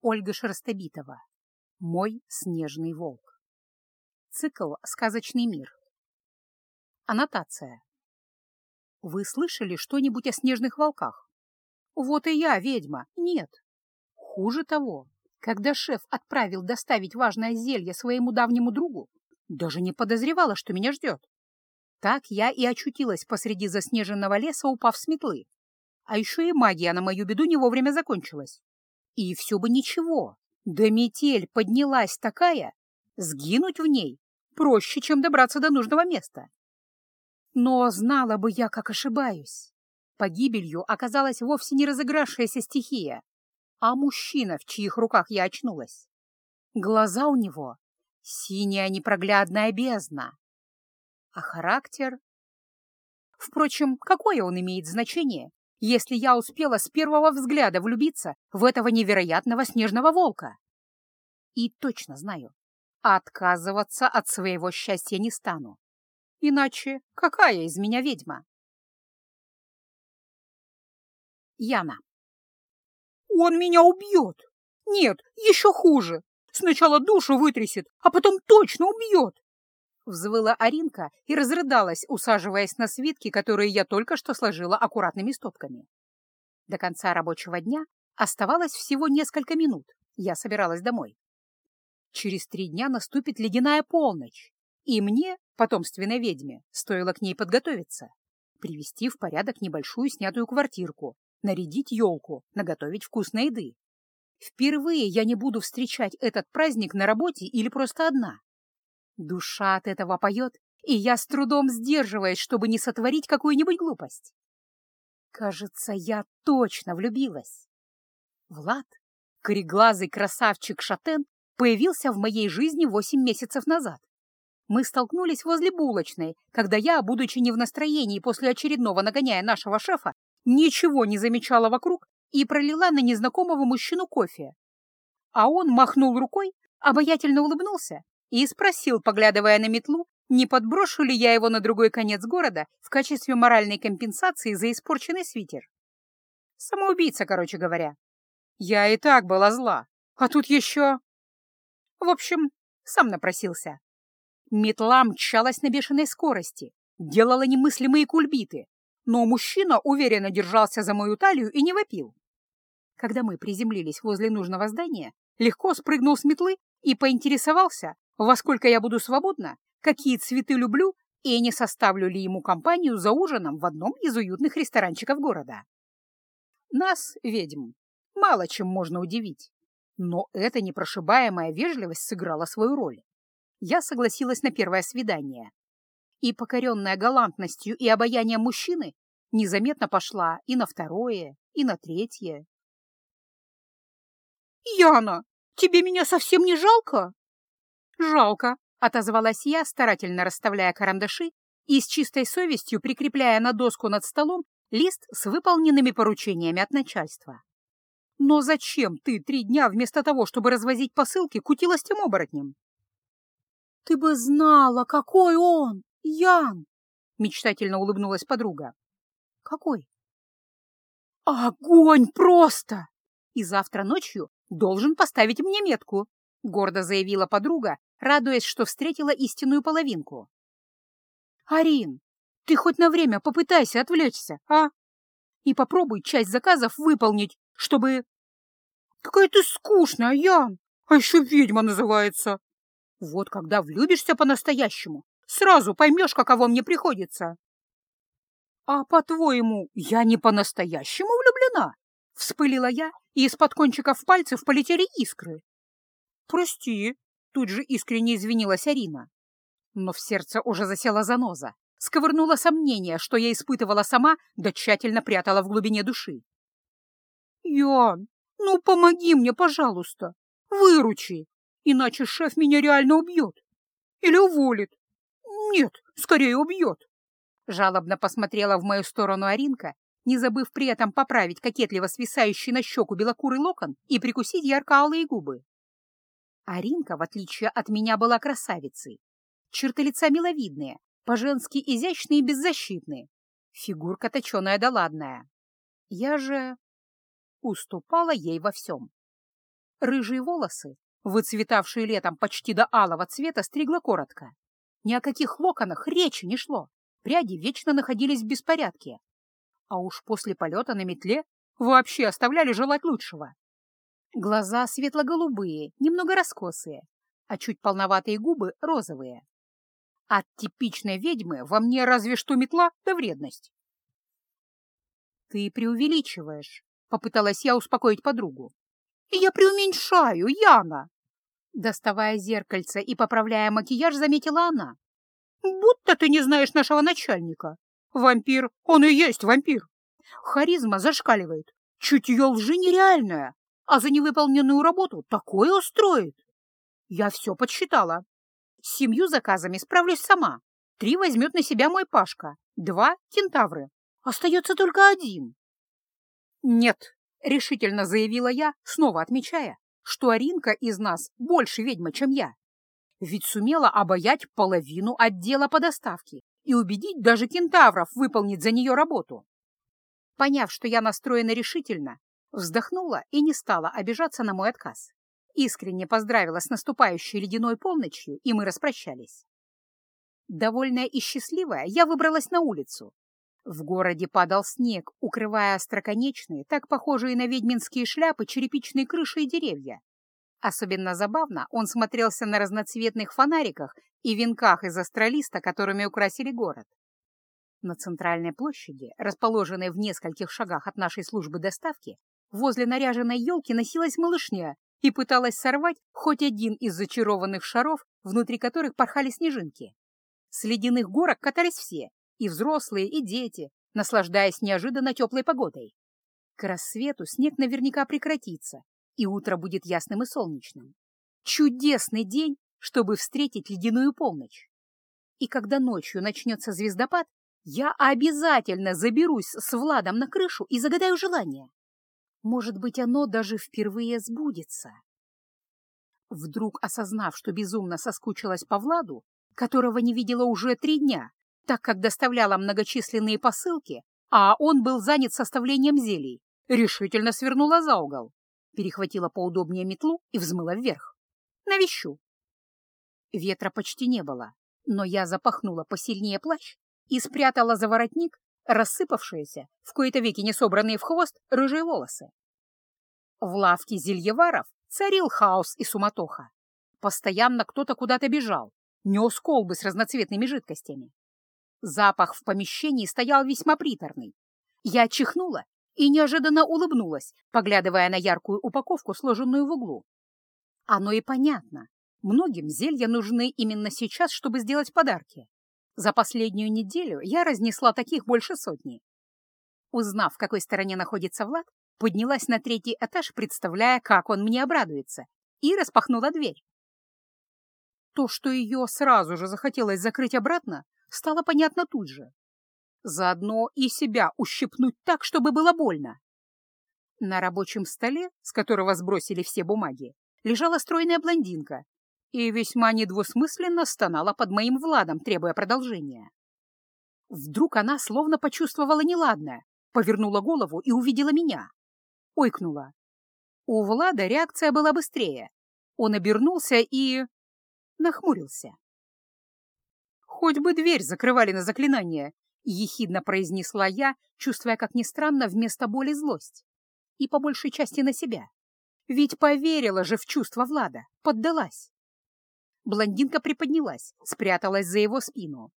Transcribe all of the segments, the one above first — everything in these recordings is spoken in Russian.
Ольга Шерстобитова. Мой снежный волк. Цикл «Сказочный мир». Аннотация. Вы слышали что-нибудь о снежных волках? Вот и я, ведьма, нет. Хуже того, когда шеф отправил доставить важное зелье своему давнему другу, даже не подозревала, что меня ждет. Так я и очутилась посреди заснеженного леса, упав с метлы. А еще и магия на мою беду не вовремя закончилась. И все бы ничего, да метель поднялась такая, сгинуть в ней проще, чем добраться до нужного места. Но знала бы я, как ошибаюсь. Погибелью оказалась вовсе не разыгравшаяся стихия, а мужчина, в чьих руках я очнулась. Глаза у него — синяя непроглядная бездна. А характер... Впрочем, какое он имеет значение, если я успела с первого взгляда влюбиться в этого невероятного снежного волка. И точно знаю, отказываться от своего счастья не стану. Иначе какая из меня ведьма? Яна. Он меня убьет. Нет, еще хуже. Сначала душу вытрясет, а потом точно убьет. Взвыла Аринка и разрыдалась, усаживаясь на свитки, которые я только что сложила аккуратными стопками. До конца рабочего дня оставалось всего несколько минут. Я собиралась домой. Через три дня наступит ледяная полночь, и мне, потомственной ведьме, стоило к ней подготовиться. Привести в порядок небольшую снятую квартирку, нарядить елку, наготовить вкусной еды. Впервые я не буду встречать этот праздник на работе или просто одна. Душа от этого поет, и я с трудом сдерживаюсь, чтобы не сотворить какую-нибудь глупость. Кажется, я точно влюбилась. Влад, кореглазый красавчик Шатен, появился в моей жизни восемь месяцев назад. Мы столкнулись возле булочной, когда я, будучи не в настроении после очередного нагоняя нашего шефа, ничего не замечала вокруг и пролила на незнакомого мужчину кофе. А он махнул рукой, обаятельно улыбнулся и спросил, поглядывая на метлу, не подброшу ли я его на другой конец города в качестве моральной компенсации за испорченный свитер. Самоубийца, короче говоря. Я и так была зла, а тут еще... В общем, сам напросился. Метла мчалась на бешеной скорости, делала немыслимые кульбиты, но мужчина уверенно держался за мою талию и не вопил. Когда мы приземлились возле нужного здания, легко спрыгнул с метлы и поинтересовался, во сколько я буду свободна, какие цветы люблю и не составлю ли ему компанию за ужином в одном из уютных ресторанчиков города. Нас, ведьм, мало чем можно удивить, но эта непрошибаемая вежливость сыграла свою роль. Я согласилась на первое свидание. И, покоренная галантностью и обаянием мужчины, незаметно пошла и на второе, и на третье. «Яна, тебе меня совсем не жалко?» «Жалко», — отозвалась я, старательно расставляя карандаши и с чистой совестью прикрепляя на доску над столом лист с выполненными поручениями от начальства. «Но зачем ты три дня вместо того, чтобы развозить посылки, кутилась тем оборотнем?» «Ты бы знала, какой он, Ян!» — мечтательно улыбнулась подруга. «Какой?» «Огонь просто! И завтра ночью должен поставить мне метку», — гордо заявила подруга, радуясь, что встретила истинную половинку. «Арин, ты хоть на время попытайся отвлечься, а? И попробуй часть заказов выполнить, чтобы...» «Какая ты скучная, Ян! А еще ведьма называется!» «Вот когда влюбишься по-настоящему, сразу поймешь, каково мне приходится!» «А по-твоему, я не по-настоящему влюблена?» Вспылила я, и из-под кончиков пальцев полетели искры. «Прости», Тут же искренне извинилась Арина. Но в сердце уже засела заноза, сковырнула сомнение, что я испытывала сама, да тщательно прятала в глубине души. «Ян, ну помоги мне, пожалуйста, выручи, иначе шеф меня реально убьет. Или уволит. Нет, скорее убьет». Жалобно посмотрела в мою сторону Аринка, не забыв при этом поправить кокетливо свисающий на щеку белокурый локон и прикусить ярко-алые губы. Аринка, в отличие от меня, была красавицей. Черты лица миловидные, по-женски изящные и беззащитные. Фигурка точеная да ладная. Я же уступала ей во всем. Рыжие волосы, выцветавшие летом почти до алого цвета, стригла коротко. Ни о каких локонах речи не шло. Пряди вечно находились в беспорядке. А уж после полета на метле вообще оставляли желать лучшего. Глаза светло-голубые, немного раскосые, а чуть полноватые губы розовые. От типичной ведьмы во мне разве что метла да вредность. «Ты преувеличиваешь», — попыталась я успокоить подругу. «Я преуменьшаю, Яна!» Доставая зеркальце и поправляя макияж, заметила она. «Будто ты не знаешь нашего начальника. Вампир, он и есть вампир. Харизма зашкаливает, чутье лжи нереальное, а за невыполненную работу такое устроит. Я все подсчитала. С семью заказами справлюсь сама. Три возьмет на себя мой Пашка, два — кентавры. Остается только один. Нет, — решительно заявила я, снова отмечая, что Аринка из нас больше ведьма, чем я. Ведь сумела обаять половину отдела по доставке и убедить даже кентавров выполнить за нее работу. Поняв, что я настроена решительно, вздохнула и не стала обижаться на мой отказ. Искренне поздравила с наступающей ледяной полночью, и мы распрощались. Довольная и счастливая, я выбралась на улицу. В городе падал снег, укрывая остроконечные, так похожие на ведьминские шляпы, черепичные крыши и деревья. Особенно забавно он смотрелся на разноцветных фонариках и венках из астролиста, которыми украсили город. На центральной площади, расположенной в нескольких шагах от нашей службы доставки, возле наряженной елки носилась малышня и пыталась сорвать хоть один из зачарованных шаров, внутри которых порхали снежинки. С ледяных горок катались все, и взрослые, и дети, наслаждаясь неожиданно теплой погодой. К рассвету снег наверняка прекратится, и утро будет ясным и солнечным. Чудесный день, чтобы встретить ледяную полночь. И когда ночью начнется звездопад, я обязательно заберусь с Владом на крышу и загадаю желание. Может быть, оно даже впервые сбудется. Вдруг осознав, что безумно соскучилась по Владу, которого не видела уже три дня, так как доставляла многочисленные посылки, а он был занят составлением зелий, решительно свернула за угол, перехватила поудобнее метлу и взмыла вверх. Навещу. Ветра почти не было, но я запахнула посильнее плащ и спрятала за воротник рассыпавшиеся, в кои-то веки не собранные в хвост, рыжие волосы. В лавке зельеваров царил хаос и суматоха. Постоянно кто-то куда-то бежал, нес колбы с разноцветными жидкостями. Запах в помещении стоял весьма приторный. Я чихнула и неожиданно улыбнулась, поглядывая на яркую упаковку, сложенную в углу. Оно и понятно. Многим зелья нужны именно сейчас, чтобы сделать подарки. За последнюю неделю я разнесла таких больше сотни. Узнав, в какой стороне находится Влад, поднялась на третий этаж, представляя, как он мне обрадуется, и распахнула дверь. То, что ее сразу же захотелось закрыть обратно, стало понятно тут же. Заодно и себя ущипнуть так, чтобы было больно. На рабочем столе, с которого сбросили все бумаги, лежала стройная блондинка и весьма недвусмысленно стонала под моим Владом, требуя продолжения. Вдруг она словно почувствовала неладное, повернула голову и увидела меня. Ойкнула. У Влада реакция была быстрее. Он обернулся и... нахмурился. «Хоть бы дверь закрывали на заклинание», — ехидно произнесла я, чувствуя, как ни странно, вместо боли злость. И по большей части на себя. Ведь поверила же в чувства Влада, поддалась. Блондинка приподнялась, спряталась за его спину.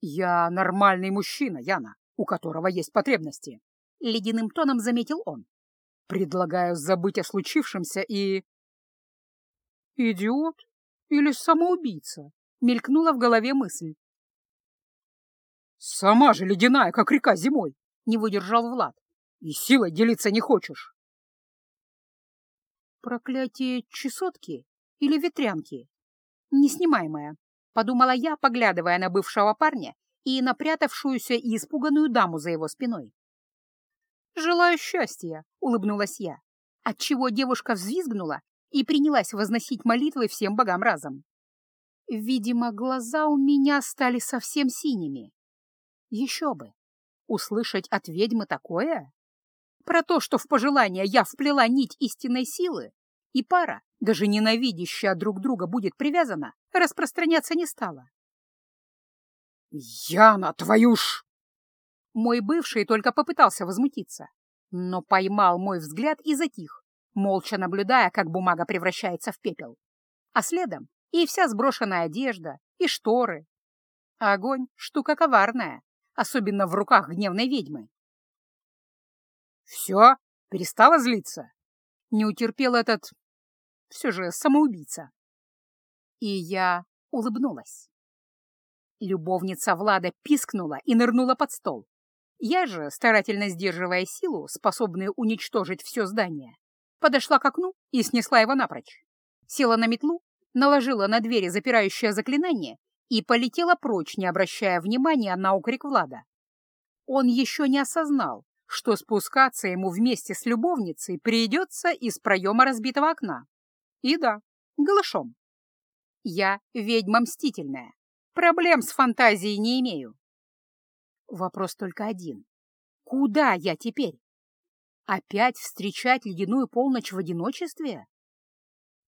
«Я нормальный мужчина, Яна, у которого есть потребности», — ледяным тоном заметил он. «Предлагаю забыть о случившемся и...» «Идиот или самоубийца?» — мелькнула в голове мысль. «Сама же ледяная, как река зимой!» — не выдержал Влад. «И силой делиться не хочешь!» «Проклятие чесотки или ветрянки. Неснимаемая, подумала я, поглядывая на бывшего парня и напрятавшуюся и испуганную даму за его спиной. «Желаю счастья», — улыбнулась я, отчего девушка взвизгнула и принялась возносить молитвы всем богам разом. Видимо, глаза у меня стали совсем синими. Еще бы! Услышать от ведьмы такое? Про то, что в пожелание я вплела нить истинной силы, и пара, даже ненавидящая друг друга, будет привязана, распространяться не стала. «Яна, твою ж!» Мой бывший только попытался возмутиться, но поймал мой взгляд и затих, молча наблюдая, как бумага превращается в пепел. А следом и вся сброшенная одежда, и шторы. Огонь — штука коварная, особенно в руках гневной ведьмы. «Все? Перестала злиться?» Не утерпел этот... все же самоубийца. И я улыбнулась. Любовница Влада пискнула и нырнула под стол. Я же, старательно сдерживая силу, способную уничтожить все здание, подошла к окну и снесла его напрочь. Села на метлу, наложила на двери запирающее заклинание и полетела прочь, не обращая внимания на укрик Влада. Он еще не осознал, что спускаться ему вместе с любовницей придется из проема разбитого окна. И да, голышом. Я ведьма мстительная. Проблем с фантазией не имею. Вопрос только один. Куда я теперь? Опять встречать ледяную полночь в одиночестве?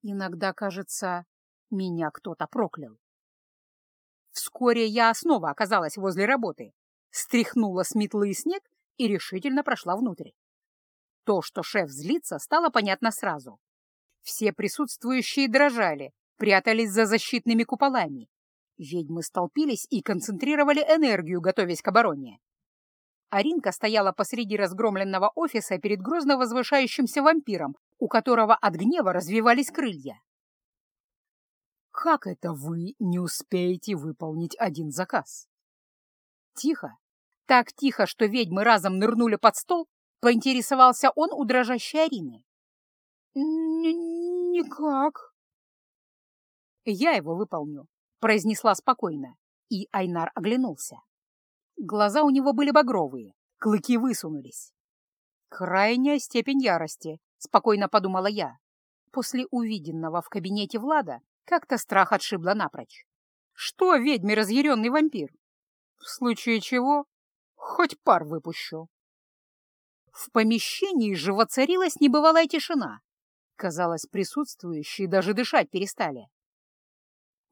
Иногда, кажется, меня кто-то проклял. Вскоре я снова оказалась возле работы, стряхнула с метлы снег и решительно прошла внутрь. То, что шеф злится, стало понятно сразу. Все присутствующие дрожали, прятались за защитными куполами. Ведьмы столпились и концентрировали энергию, готовясь к обороне. Аринка стояла посреди разгромленного офиса перед грозно возвышающимся вампиром, у которого от гнева развивались крылья. «Как это вы не успеете выполнить один заказ?» Тихо, так тихо, что ведьмы разом нырнули под стол, поинтересовался он у дрожащей Арины. «Никак». «Я его выполню», — произнесла спокойно, и Айнар оглянулся. Глаза у него были багровые, клыки высунулись. «Крайняя степень ярости», — спокойно подумала я. После увиденного в кабинете Влада как-то страх отшибла напрочь. «Что ведьме разъяренный вампир? В случае чего Хоть пар выпущу. В помещении же воцарилась небывалая тишина. Казалось, присутствующие даже дышать перестали.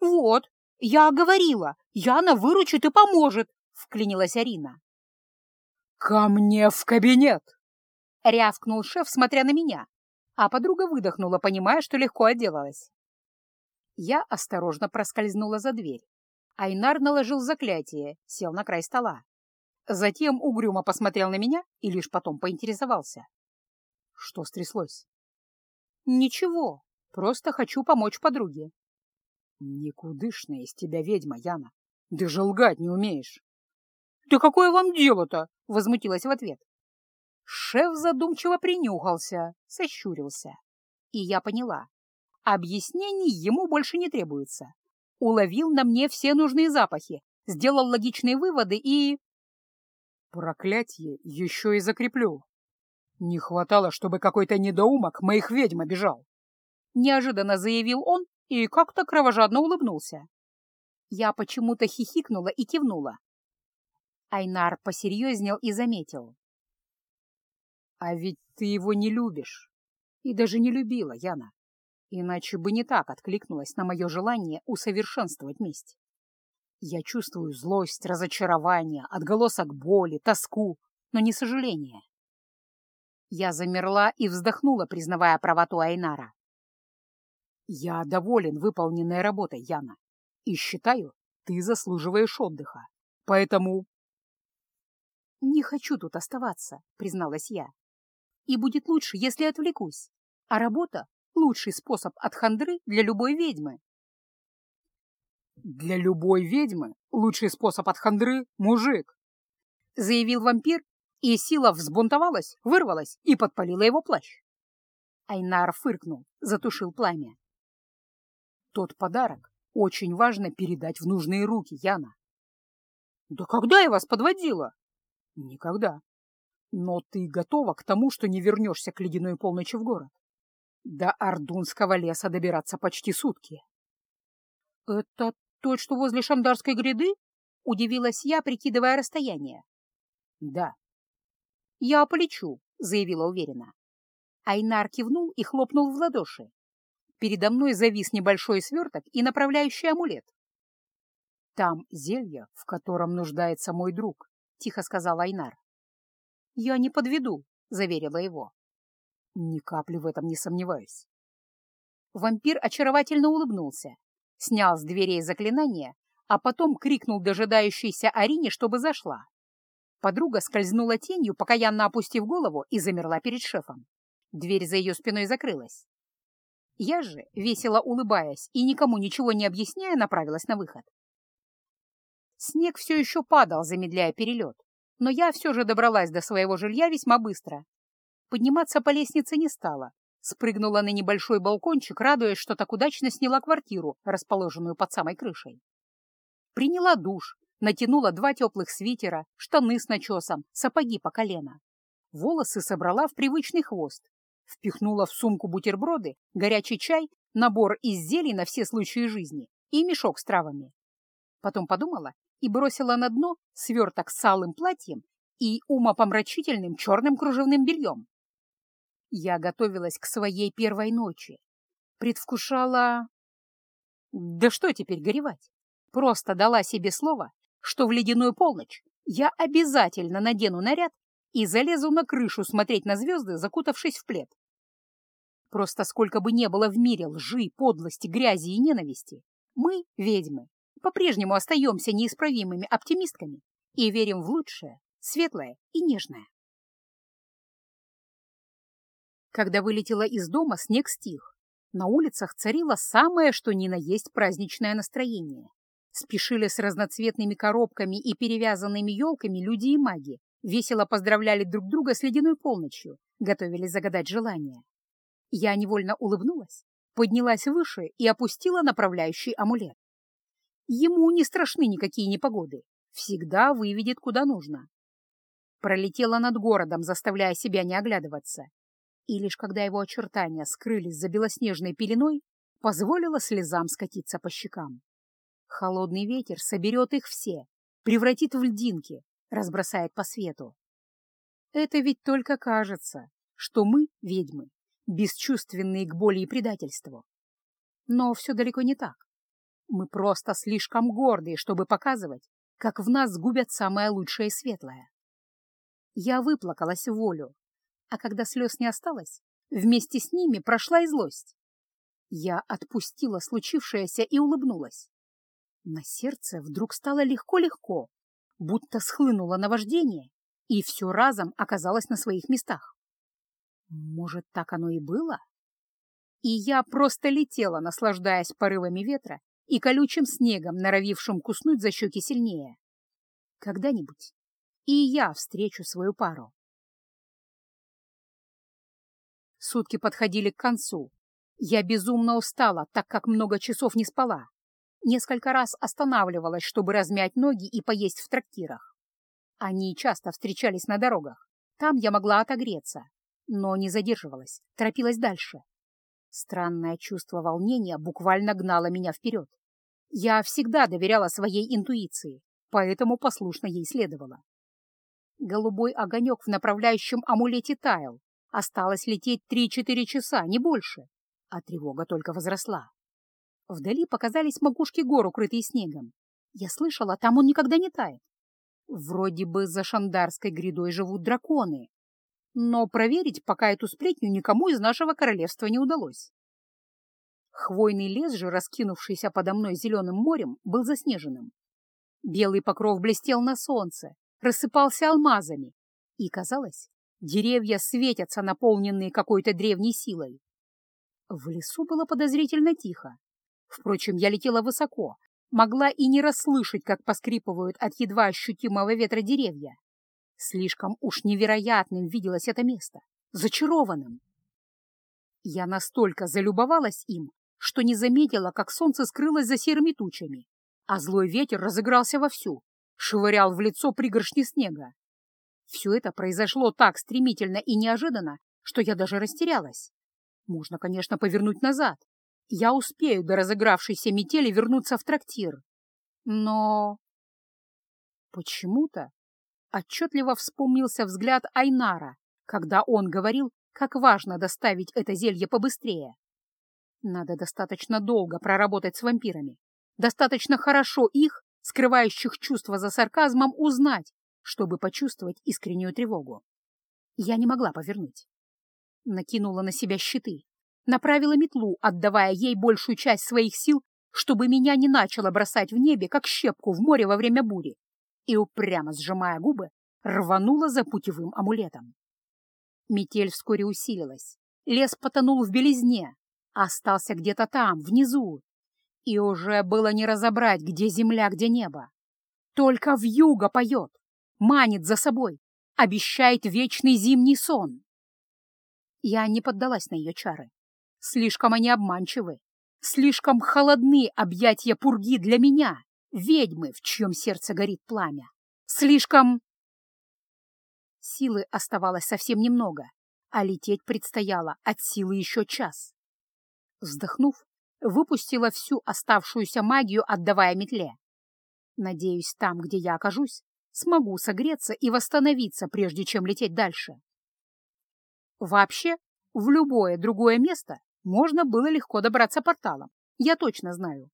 «Вот, я говорила, Яна выручит и поможет», — вклинилась Арина. «Ко мне в кабинет!» — рявкнул шеф, смотря на меня, а подруга выдохнула, понимая, что легко отделалась. Я осторожно проскользнула за дверь. Айнар наложил заклятие, сел на край стола. Затем угрюмо посмотрел на меня и лишь потом поинтересовался. Что стряслось? Ничего, просто хочу помочь подруге. Никудышная из тебя ведьма, Яна. Даже лгать не умеешь. Да какое вам дело-то? Возмутилась в ответ. Шеф задумчиво принюхался, сощурился. И я поняла. Объяснений ему больше не требуется. Уловил на мне все нужные запахи, сделал логичные выводы и... Проклятье еще и закреплю. Не хватало, чтобы какой-то недоумок моих ведьм обижал. Неожиданно заявил он и как-то кровожадно улыбнулся. Я почему-то хихикнула и кивнула. Айнар посерьезнел и заметил. «А ведь ты его не любишь. И даже не любила, Яна. Иначе бы не так откликнулась на мое желание усовершенствовать месть. Я чувствую злость, разочарование, отголосок боли, тоску, но не сожаление. Я замерла и вздохнула, признавая правоту Айнара. Я доволен выполненной работой, Яна, и считаю, ты заслуживаешь отдыха. Поэтому... Не хочу тут оставаться, призналась я. И будет лучше, если отвлекусь. А работа — лучший способ от хандры для любой ведьмы. «Для любой ведьмы лучший способ от хандры — мужик», — заявил вампир, и сила взбунтовалась, вырвалась и подпалила его плащ. Айнар фыркнул, затушил пламя. «Тот подарок очень важно передать в нужные руки, Яна». «Да когда я вас подводила?» «Никогда. Но ты готова к тому, что не вернешься к ледяной полночи в город? До Ордунского леса добираться почти сутки». «Это тот, что возле Шамдарской гряды?» — удивилась я, прикидывая расстояние. «Да». «Я полечу», — заявила уверенно. Айнар кивнул и хлопнул в ладоши. Передо мной завис небольшой сверток и направляющий амулет. «Там зелье, в котором нуждается мой друг», — тихо сказал Айнар. «Я не подведу», — заверила его. «Ни капли в этом не сомневаюсь». Вампир очаровательно улыбнулся, снял с дверей заклинание, а потом крикнул дожидающейся Арине, чтобы зашла. Подруга скользнула тенью, покаянно опустив голову, и замерла перед шефом. Дверь за ее спиной закрылась. Я же, весело улыбаясь и никому ничего не объясняя, направилась на выход. Снег все еще падал, замедляя перелет, но я все же добралась до своего жилья весьма быстро. Подниматься по лестнице не стала, спрыгнула на небольшой балкончик, радуясь, что так удачно сняла квартиру, расположенную под самой крышей. Приняла душ, натянула два теплых свитера, штаны с начесом, сапоги по колено. Волосы собрала в привычный хвост, впихнула в сумку бутерброды, горячий чай, набор из зелий на все случаи жизни и мешок с травами. Потом подумала и бросила на дно сверток с алым платьем и умопомрачительным черным кружевным бельем. Я готовилась к своей первой ночи. Предвкушала... Да что теперь горевать? Просто дала себе слово, что в ледяную полночь я обязательно надену наряд и залезу на крышу смотреть на звезды, закутавшись в плед. Просто сколько бы не было в мире лжи, подлости, грязи и ненависти, мы, ведьмы, по-прежнему остаемся неисправимыми оптимистками и верим в лучшее, светлое и нежное. Когда вылетела из дома, снег стих. На улицах царило самое, что ни на есть праздничное настроение. Спешили с разноцветными коробками и перевязанными елками люди и маги, весело поздравляли друг друга с ледяной полночью, готовились загадать желания. Я невольно улыбнулась, поднялась выше и опустила направляющий амулет. Ему не страшны никакие непогоды, всегда выведет куда нужно. Пролетела над городом, заставляя себя не оглядываться, и лишь когда его очертания скрылись за белоснежной пеленой, позволила слезам скатиться по щекам. Холодный ветер соберет их все, превратит в льдинки, разбросает по свету. Это ведь только кажется, что мы, ведьмы, бесчувственные к боли и предательству. Но все далеко не так. Мы просто слишком гордые, чтобы показывать, как в нас губят самое лучшее и светлое. Я выплакалась в волю, а когда слез не осталось, вместе с ними прошла и злость. Я отпустила случившееся и улыбнулась. На сердце вдруг стало легко-легко, будто схлынуло наваждение, и все разом оказалось на своих местах. Может, так оно и было? И я просто летела, наслаждаясь порывами ветра и колючим снегом, норовившим куснуть за щеки сильнее. Когда-нибудь и я встречу свою пару. Сутки подходили к концу. Я безумно устала, так как много часов не спала. Несколько раз останавливалась, чтобы размять ноги и поесть в трактирах. Они часто встречались на дорогах. Там я могла отогреться, но не задерживалась, торопилась дальше. Странное чувство волнения буквально гнало меня вперед. Я всегда доверяла своей интуиции, поэтому послушно ей следовала. Голубой огонек в направляющем амулете таял. Осталось лететь три-четыре часа, не больше. А тревога только возросла. Вдали показались макушки гор, укрытые снегом. Я слышала, там он никогда не тает. Вроде бы за Шандарской грядой живут драконы. Но проверить пока эту сплетню никому из нашего королевства не удалось. Хвойный лес же, раскинувшийся подо мной зеленым морем, был заснеженным. Белый покров блестел на солнце, рассыпался алмазами, и, казалось, деревья светятся, наполненные какой-то древней силой. В лесу было подозрительно тихо. Впрочем, я летела высоко, могла и не расслышать, как поскрипывают от едва ощутимого ветра деревья. Слишком уж невероятным виделось это место, зачарованным. Я настолько залюбовалась им, что не заметила, как солнце скрылось за серыми тучами, а злой ветер разыгрался вовсю, швырял в лицо пригоршни снега. Все это произошло так стремительно и неожиданно, что я даже растерялась. Можно, конечно, повернуть назад, я успею до разыгравшейся метели вернуться в трактир. Но... Почему-то отчетливо вспомнился взгляд Айнара, когда он говорил, как важно доставить это зелье побыстрее. Надо достаточно долго проработать с вампирами, достаточно хорошо их, скрывающих чувства за сарказмом, узнать, чтобы почувствовать искреннюю тревогу. Я не могла повернуть. Накинула на себя щиты, направила метлу, отдавая ей большую часть своих сил, чтобы меня не начало бросать в небе, как щепку в море во время бури, и, упрямо сжимая губы, рванула за путевым амулетом. Метель вскоре усилилась, лес потонул в белизне, остался где-то там, внизу, и уже было не разобрать, где земля, где небо. Только вьюга поет, манит за собой, обещает вечный зимний сон. Я не поддалась на ее чары. Слишком они обманчивы, слишком холодны объятия пурги для меня, ведьмы, в чьем сердце горит пламя. Слишком... Силы оставалось совсем немного, а лететь предстояло от силы еще час. Вздохнув, выпустила всю оставшуюся магию, отдавая метле. Надеюсь, там, где я окажусь, смогу согреться и восстановиться, прежде чем лететь дальше. Вообще, в любое другое место можно было легко добраться порталом, я точно знаю.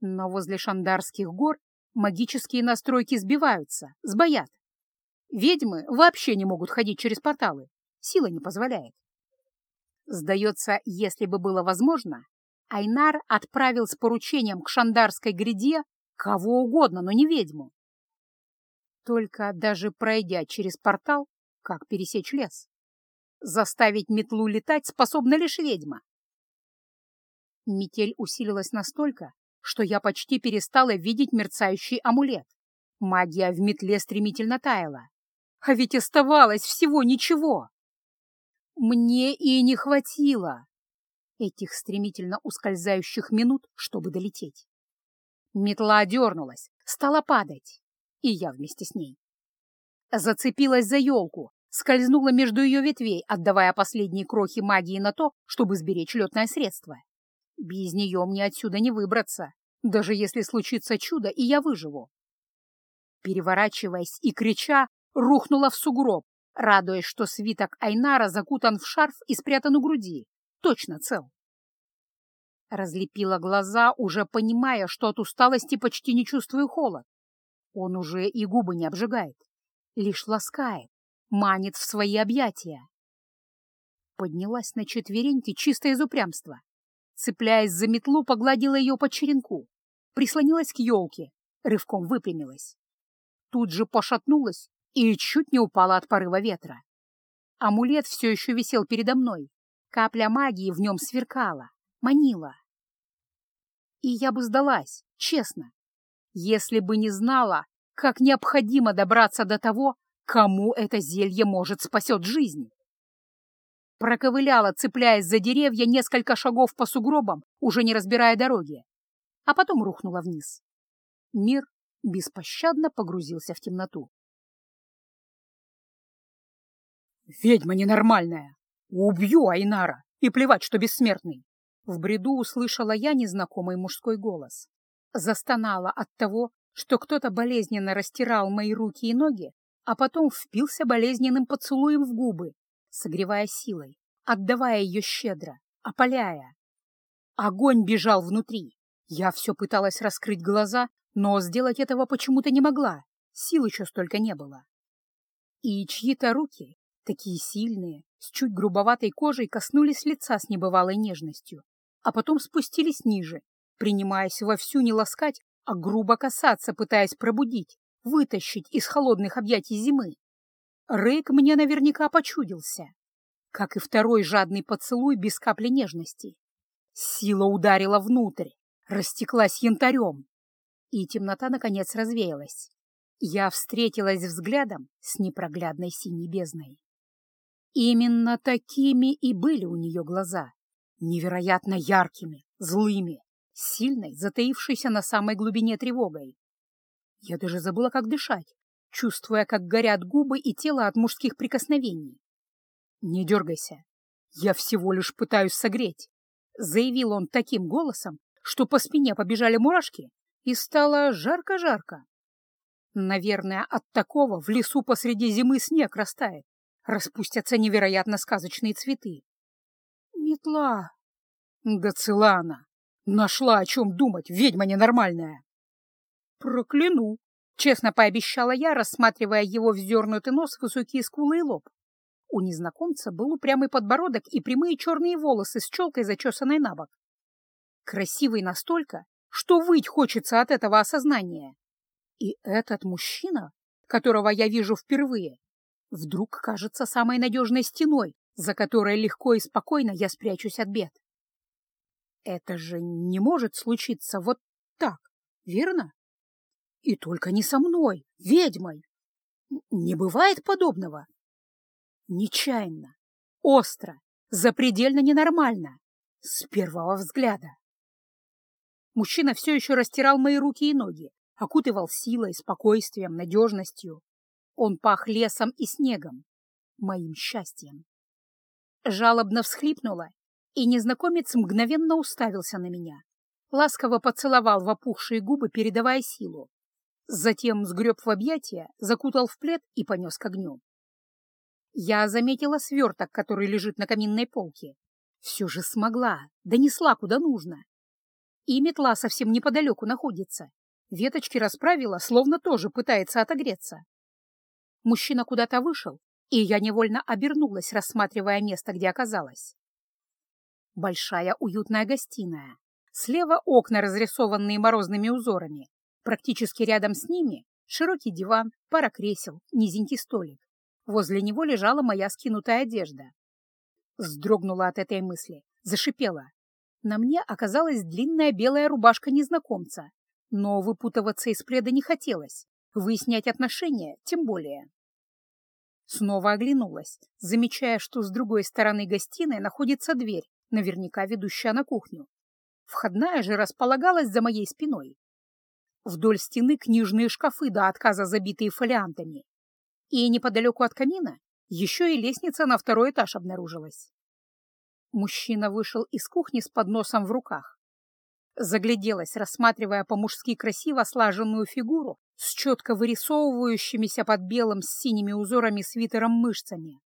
Но возле Шандарских гор магические настройки сбиваются, сбоят. Ведьмы вообще не могут ходить через порталы, сила не позволяет. Сдается, если бы было возможно, Айнар отправил с поручением к Шандарской гряде кого угодно, но не ведьму. Только даже пройдя через портал, как пересечь лес? Заставить метлу летать способна лишь ведьма. Метель усилилась настолько, что я почти перестала видеть мерцающий амулет. Магия в метле стремительно таяла. А ведь оставалось всего ничего. Мне и не хватило этих стремительно ускользающих минут, чтобы долететь. Метла дернулась, стала падать, и я вместе с ней. Зацепилась за елку, скользнула между ее ветвей, отдавая последние крохи магии на то, чтобы сберечь летное средство. Без нее мне отсюда не выбраться, даже если случится чудо, и я выживу. Переворачиваясь и крича, рухнула в сугроб, радуясь, что свиток Айнара закутан в шарф и спрятан у груди, точно цел. Разлепила глаза, уже понимая, что от усталости почти не чувствую холод. Он уже и губы не обжигает, лишь ласкает, манит в свои объятия. Поднялась на четвереньки чисто из упрямства. Цепляясь за метлу, погладила ее по черенку, прислонилась к елке, рывком выпрямилась. Тут же пошатнулась и чуть не упала от порыва ветра. Амулет все еще висел передо мной, Капля магии в нем сверкала, манила. И я бы сдалась, честно, если бы не знала, как необходимо добраться до того, кому это зелье может спасет жизнь. Проковыляла, цепляясь за деревья, несколько шагов по сугробам, уже не разбирая дороги, а потом рухнула вниз. Мир беспощадно погрузился в темноту. «Ведьма ненормальная!» «Убью Айнара! И плевать, что бессмертный!» В бреду услышала я незнакомый мужской голос. Застонала от того, что кто-то болезненно растирал мои руки и ноги, а потом впился болезненным поцелуем в губы, согревая силой, отдавая ее щедро, опаляя. Огонь бежал внутри. Я все пыталась раскрыть глаза, но сделать этого почему-то не могла, сил еще столько не было. И чьи-то руки Такие сильные, с чуть грубоватой кожей коснулись лица с небывалой нежностью, а потом спустились ниже, принимаясь вовсю не ласкать, а грубо касаться, пытаясь пробудить, вытащить из холодных объятий зимы. Рейк мне наверняка почудился, как и второй жадный поцелуй без капли нежности. Сила ударила внутрь, растеклась янтарем, и темнота, наконец, развеялась. Я встретилась взглядом с непроглядной синей бездной. Именно такими и были у нее глаза, невероятно яркими, злыми, сильной, затаившейся на самой глубине тревогой. Я даже забыла, как дышать, чувствуя, как горят губы и тело от мужских прикосновений. «Не дергайся, я всего лишь пытаюсь согреть», — заявил он таким голосом, что по спине побежали мурашки, и стало жарко-жарко. Наверное, от такого в лесу посреди зимы снег растает распустятся невероятно сказочные цветы. Метла. Да цела она. Нашла о чем думать, ведьма ненормальная. Прокляну, честно пообещала я, рассматривая его вздернутый нос, высокие скулы и лоб. У незнакомца был упрямый подбородок и прямые черные волосы с челкой, зачесанной на бок. Красивый настолько, что выть хочется от этого осознания. И этот мужчина, которого я вижу впервые, вдруг кажется самой надежной стеной, за которой легко и спокойно я спрячусь от бед. Это же не может случиться вот так, верно? И только не со мной, ведьмой. Не бывает подобного. Нечаянно, остро, запредельно ненормально, с первого взгляда. Мужчина все еще растирал мои руки и ноги, окутывал силой, спокойствием, надежностью. Он пах лесом и снегом, моим счастьем. Жалобно всхлипнула, и незнакомец мгновенно уставился на меня. Ласково поцеловал в опухшие губы, передавая силу. Затем сгреб в объятия, закутал в плед и понес к огню. Я заметила сверток, который лежит на каминной полке. Все же смогла, донесла куда нужно. И метла совсем неподалеку находится. Веточки расправила, словно тоже пытается отогреться. Мужчина куда-то вышел, и я невольно обернулась, рассматривая место, где оказалась. Большая уютная гостиная. Слева окна, разрисованные морозными узорами. Практически рядом с ними широкий диван, пара кресел, низенький столик. Возле него лежала моя скинутая одежда. Вздрогнула от этой мысли, зашипела. На мне оказалась длинная белая рубашка незнакомца, но выпутываться из пледа не хотелось, выяснять отношения тем более. Снова оглянулась, замечая, что с другой стороны гостиной находится дверь, наверняка ведущая на кухню. Входная же располагалась за моей спиной. Вдоль стены книжные шкафы до отказа забитые фолиантами. И неподалеку от камина еще и лестница на второй этаж обнаружилась. Мужчина вышел из кухни с подносом в руках. Загляделась, рассматривая по-мужски красиво слаженную фигуру с четко вырисовывающимися под белым с синими узорами свитером мышцами.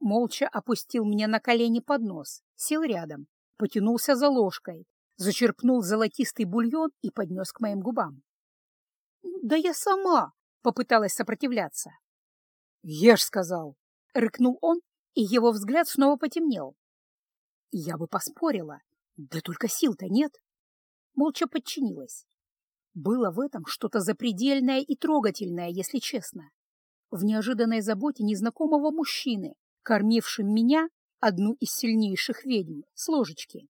Молча опустил мне на колени поднос, сел рядом, потянулся за ложкой, зачерпнул золотистый бульон и поднес к моим губам. «Да я сама!» — попыталась сопротивляться. «Ешь!» — сказал. Рыкнул он, и его взгляд снова потемнел. Я бы поспорила, да только сил-то нет. Молча подчинилась. Было в этом что-то запредельное и трогательное, если честно. В неожиданной заботе незнакомого мужчины, кормившим меня, одну из сильнейших ведьм, с ложечки.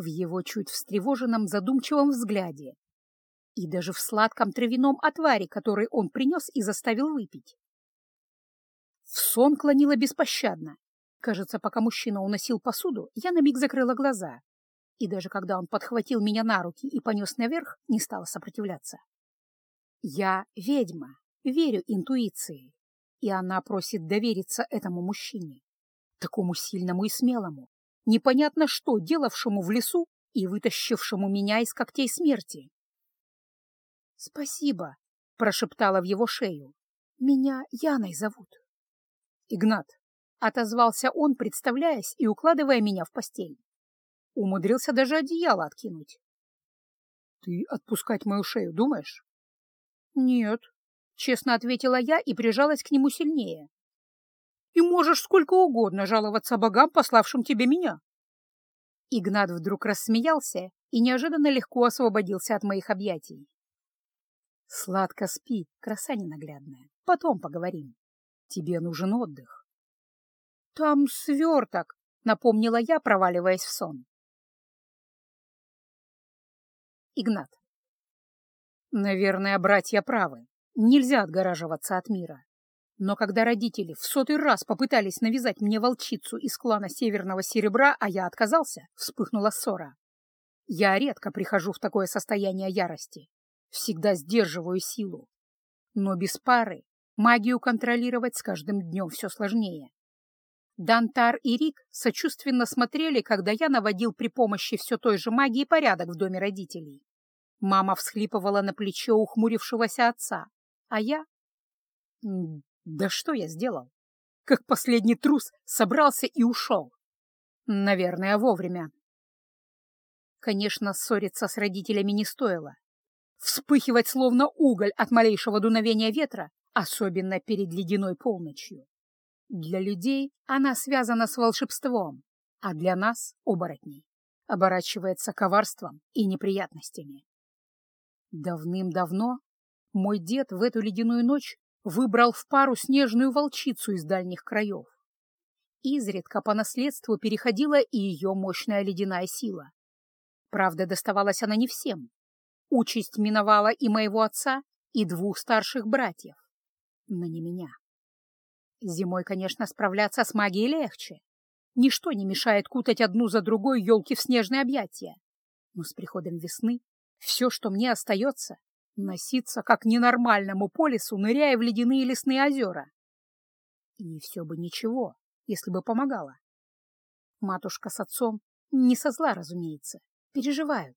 В его чуть встревоженном задумчивом взгляде. И даже в сладком травяном отваре, который он принес и заставил выпить. В сон клонило беспощадно. Кажется, пока мужчина уносил посуду, я на миг закрыла глаза. И даже когда он подхватил меня на руки и понес наверх, не стала сопротивляться. Я ведьма, верю интуиции, и она просит довериться этому мужчине, такому сильному и смелому, непонятно что делавшему в лесу и вытащившему меня из когтей смерти. «Спасибо», — прошептала в его шею. «Меня Яной зовут». «Игнат», — отозвался он, представляясь и укладывая меня в постель. Умудрился даже одеяло откинуть. «Ты отпускать мою шею думаешь?» «Нет», — честно ответила я и прижалась к нему сильнее. «И можешь сколько угодно жаловаться богам, пославшим тебе меня». Игнат вдруг рассмеялся и неожиданно легко освободился от моих объятий. «Сладко спи, краса ненаглядная. Потом поговорим». Тебе нужен отдых. Там сверток, напомнила я, проваливаясь в сон. Игнат. Наверное, братья правы. Нельзя отгораживаться от мира. Но когда родители в сотый раз попытались навязать мне волчицу из клана Северного Серебра, а я отказался, вспыхнула ссора. Я редко прихожу в такое состояние ярости. Всегда сдерживаю силу. Но без пары Магию контролировать с каждым днем все сложнее. Дантар и Рик сочувственно смотрели, когда я наводил при помощи все той же магии порядок в доме родителей. Мама всхлипывала на плечо ухмурившегося отца, а я... Да что я сделал? как последний трус собрался и ушел. Наверное, вовремя. Конечно, ссориться с родителями не стоило. Вспыхивать словно уголь от малейшего дуновения ветра, особенно перед ледяной полночью. Для людей она связана с волшебством, а для нас, оборотней, оборачивается коварством и неприятностями. Давным-давно мой дед в эту ледяную ночь выбрал в пару снежную волчицу из дальних краев. Изредка по наследству переходила и ее мощная ледяная сила. Правда, доставалась она не всем. Участь миновала и моего отца, и двух старших братьев, но не меня. Зимой, конечно, справляться с магией легче. Ничто не мешает кутать одну за другой елки в снежные объятия. Но с приходом весны все, что мне остается, носиться как ненормальному по лесу, ныряя в ледяные лесные озера. И все бы ничего, если бы помогала. Матушка с отцом не со зла, разумеется, переживают.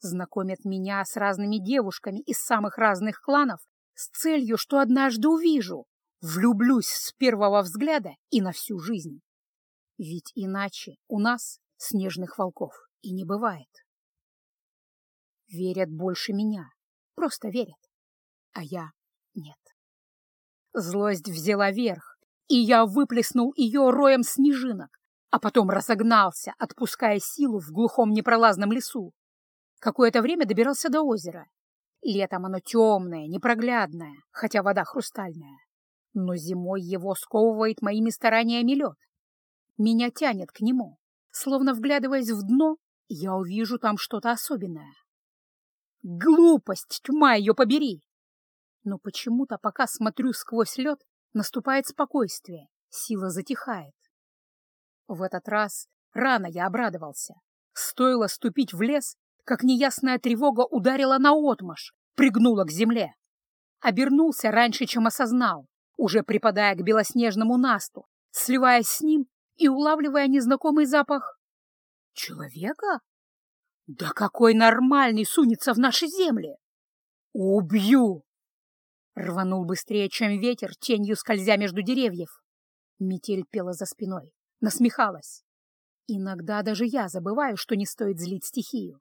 Знакомят меня с разными девушками из самых разных кланов с целью, что однажды увижу, влюблюсь с первого взгляда и на всю жизнь. Ведь иначе у нас, снежных волков, и не бывает. Верят больше меня, просто верят, а я нет. Злость взяла верх, и я выплеснул ее роем снежинок, а потом разогнался, отпуская силу в глухом непролазном лесу. Какое-то время добирался до озера. Летом оно темное, непроглядное, хотя вода хрустальная. Но зимой его сковывает моими стараниями лед. Меня тянет к нему. Словно вглядываясь в дно, я увижу там что-то особенное. Глупость, тьма ее побери! Но почему-то, пока смотрю сквозь лед, наступает спокойствие, сила затихает. В этот раз рано я обрадовался. Стоило ступить в лес, как неясная тревога ударила на отмаш, пригнула к земле. Обернулся раньше, чем осознал, уже припадая к белоснежному насту, сливаясь с ним и улавливая незнакомый запах человека. Да какой нормальный сунется в наши земли! Убью! Рванул быстрее, чем ветер, тенью скользя между деревьев. Метель пела за спиной, насмехалась. Иногда даже я забываю, что не стоит злить стихию.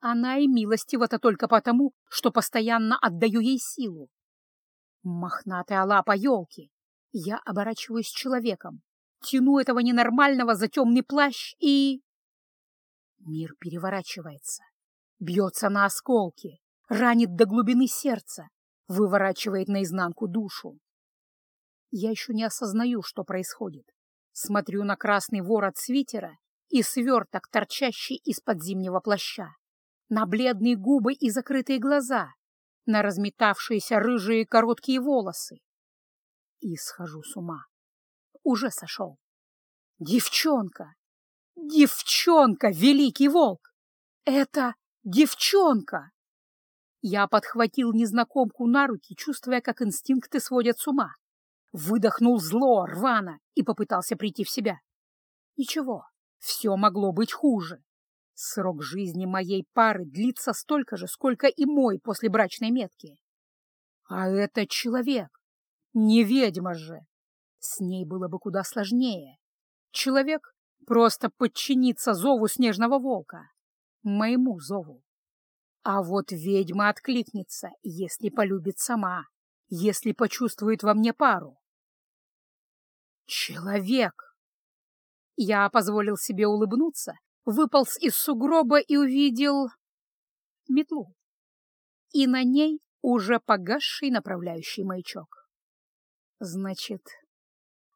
Она и милостива-то только потому, что постоянно отдаю ей силу. Мохнатая лапа елки. Я оборачиваюсь человеком, тяну этого ненормального за темный плащ и... Мир переворачивается, бьется на осколки, ранит до глубины сердца, выворачивает наизнанку душу. Я еще не осознаю, что происходит. Смотрю на красный ворот свитера и сверток, торчащий из-под зимнего плаща на бледные губы и закрытые глаза, на разметавшиеся рыжие короткие волосы. И схожу с ума. Уже сошел. Девчонка! Девчонка, великий волк! Это девчонка! Я подхватил незнакомку на руки, чувствуя, как инстинкты сводят с ума. Выдохнул зло, рвано и попытался прийти в себя. Ничего, все могло быть хуже. Срок жизни моей пары длится столько же, сколько и мой после брачной метки. А это человек, не ведьма же. С ней было бы куда сложнее. Человек просто подчинится зову снежного волка, моему зову. А вот ведьма откликнется, если полюбит сама, если почувствует во мне пару. Человек! Я позволил себе улыбнуться выполз из сугроба и увидел метлу. И на ней уже погасший направляющий маячок. Значит,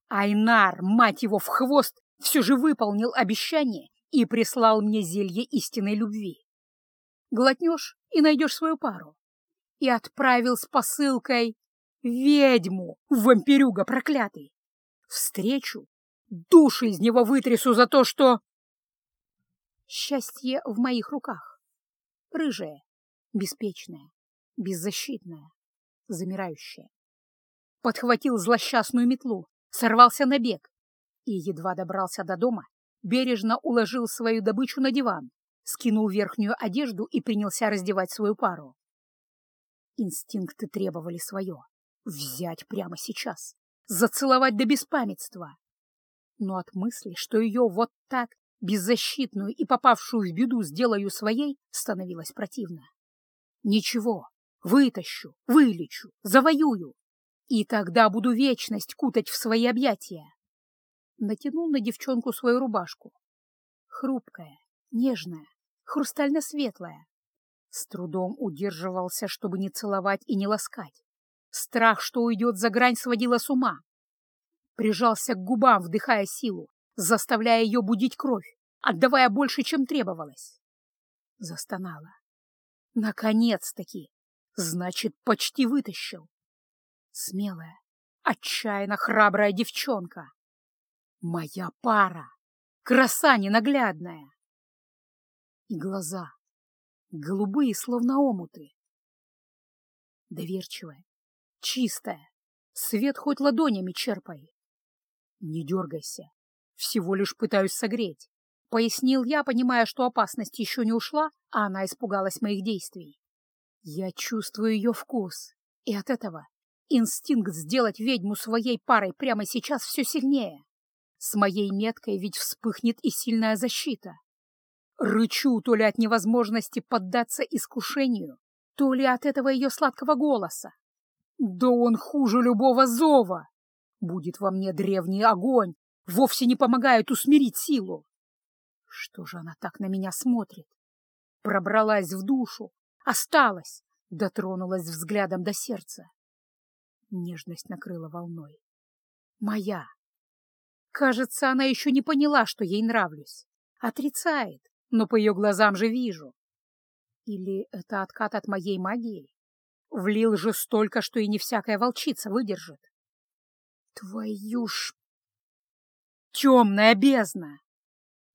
Айнар, мать его, в хвост, все же выполнил обещание и прислал мне зелье истинной любви. Глотнешь и найдешь свою пару. И отправил с посылкой ведьму, вампирюга проклятый. Встречу, души из него вытрясу за то, что... Счастье в моих руках. Рыжая, беспечная, беззащитная, замирающая. Подхватил злосчастную метлу, сорвался на бег и едва добрался до дома, бережно уложил свою добычу на диван, скинул верхнюю одежду и принялся раздевать свою пару. Инстинкты требовали свое — взять прямо сейчас, зацеловать до беспамятства. Но от мысли, что ее вот так, беззащитную и попавшую в беду, сделаю своей, становилось противно. Ничего, вытащу, вылечу, завоюю, и тогда буду вечность кутать в свои объятия. Натянул на девчонку свою рубашку. Хрупкая, нежная, хрустально-светлая. С трудом удерживался, чтобы не целовать и не ласкать. Страх, что уйдет за грань, сводила с ума. Прижался к губам, вдыхая силу, заставляя ее будить кровь, отдавая больше, чем требовалось. Застонала. Наконец-таки! Значит, почти вытащил. Смелая, отчаянно храбрая девчонка. Моя пара. Краса ненаглядная. И глаза. Голубые, словно омуты. Доверчивая, чистая. Свет хоть ладонями черпай. Не дергайся. Всего лишь пытаюсь согреть. Пояснил я, понимая, что опасность еще не ушла, а она испугалась моих действий. Я чувствую ее вкус, и от этого инстинкт сделать ведьму своей парой прямо сейчас все сильнее. С моей меткой ведь вспыхнет и сильная защита. Рычу то ли от невозможности поддаться искушению, то ли от этого ее сладкого голоса. Да он хуже любого зова. Будет во мне древний огонь, вовсе не помогает усмирить силу. Что же она так на меня смотрит? Пробралась в душу, осталась, дотронулась взглядом до сердца. Нежность накрыла волной. Моя. Кажется, она еще не поняла, что ей нравлюсь. Отрицает, но по ее глазам же вижу. Или это откат от моей магии? Влил же столько, что и не всякая волчица выдержит. Твою ж... Темная бездна!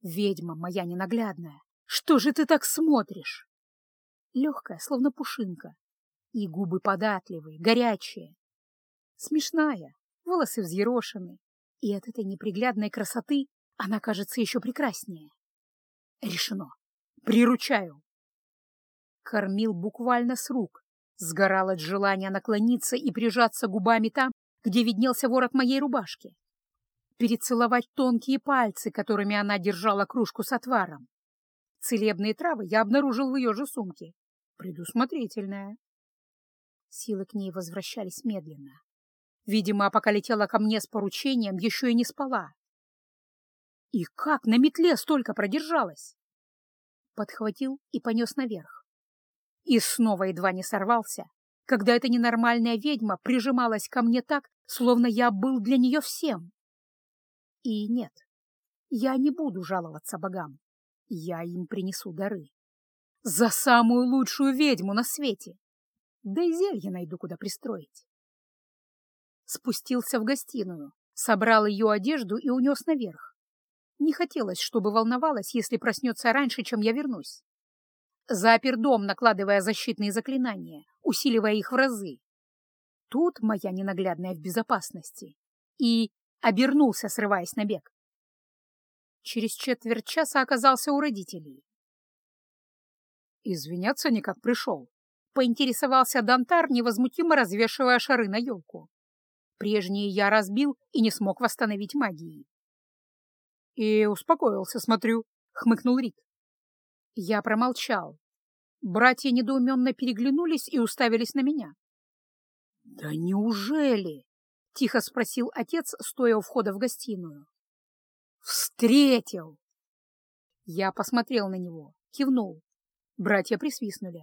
Ведьма моя ненаглядная, что же ты так смотришь? Легкая, словно пушинка, и губы податливые, горячие. Смешная, волосы взъерошены, и от этой неприглядной красоты она кажется еще прекраснее. Решено. Приручаю. Кормил буквально с рук, сгорал от желания наклониться и прижаться губами там, где виднелся ворот моей рубашки. Перецеловать тонкие пальцы, которыми она держала кружку с отваром. Целебные травы я обнаружил в ее же сумке. Предусмотрительная. Силы к ней возвращались медленно. Видимо, пока летела ко мне с поручением, еще и не спала. И как на метле столько продержалась? Подхватил и понес наверх. И снова едва не сорвался, когда эта ненормальная ведьма прижималась ко мне так, словно я был для нее всем. И нет, я не буду жаловаться богам. Я им принесу дары. За самую лучшую ведьму на свете. Да и зелье найду, куда пристроить. Спустился в гостиную, собрал ее одежду и унес наверх. Не хотелось, чтобы волновалась, если проснется раньше, чем я вернусь. Запер дом, накладывая защитные заклинания, усиливая их в разы. Тут моя ненаглядная в безопасности. И обернулся, срываясь на бег. Через четверть часа оказался у родителей. Извиняться никак пришел. Поинтересовался Дантар, невозмутимо развешивая шары на елку. Прежние я разбил и не смог восстановить магией. И успокоился, смотрю, хмыкнул Рик. Я промолчал. Братья недоуменно переглянулись и уставились на меня. «Да неужели?» — тихо спросил отец, стоя у входа в гостиную. «Встретил!» Я посмотрел на него, кивнул. Братья присвистнули.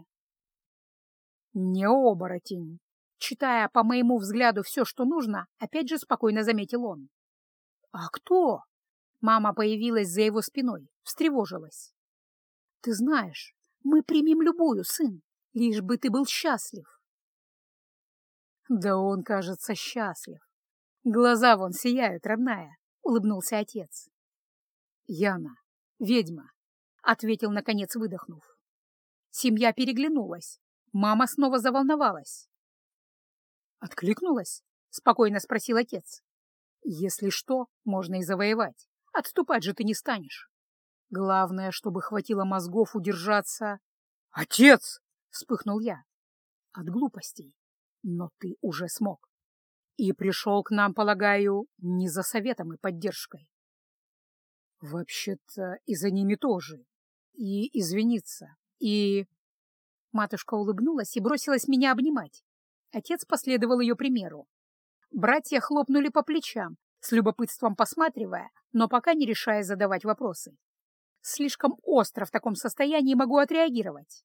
«Не оборотень!» Читая по моему взгляду все, что нужно, опять же спокойно заметил он. «А кто?» Мама появилась за его спиной, встревожилась. «Ты знаешь, мы примем любую, сын, лишь бы ты был счастлив». «Да он, кажется, счастлив. Глаза вон сияют, родная», — улыбнулся отец. «Яна, ведьма», — ответил, наконец, выдохнув. Семья переглянулась. Мама снова заволновалась. «Откликнулась?» — спокойно спросил отец. «Если что, можно и завоевать. Отступать же ты не станешь. Главное, чтобы хватило мозгов удержаться...» «Отец!» — вспыхнул я. «От глупостей. Но ты уже смог. И пришел к нам, полагаю, не за советом и поддержкой. Вообще-то и за ними тоже. И извиниться. И... Матушка улыбнулась и бросилась меня обнимать. Отец последовал ее примеру. Братья хлопнули по плечам, с любопытством посматривая, но пока не решая задавать вопросы. Слишком остро в таком состоянии могу отреагировать.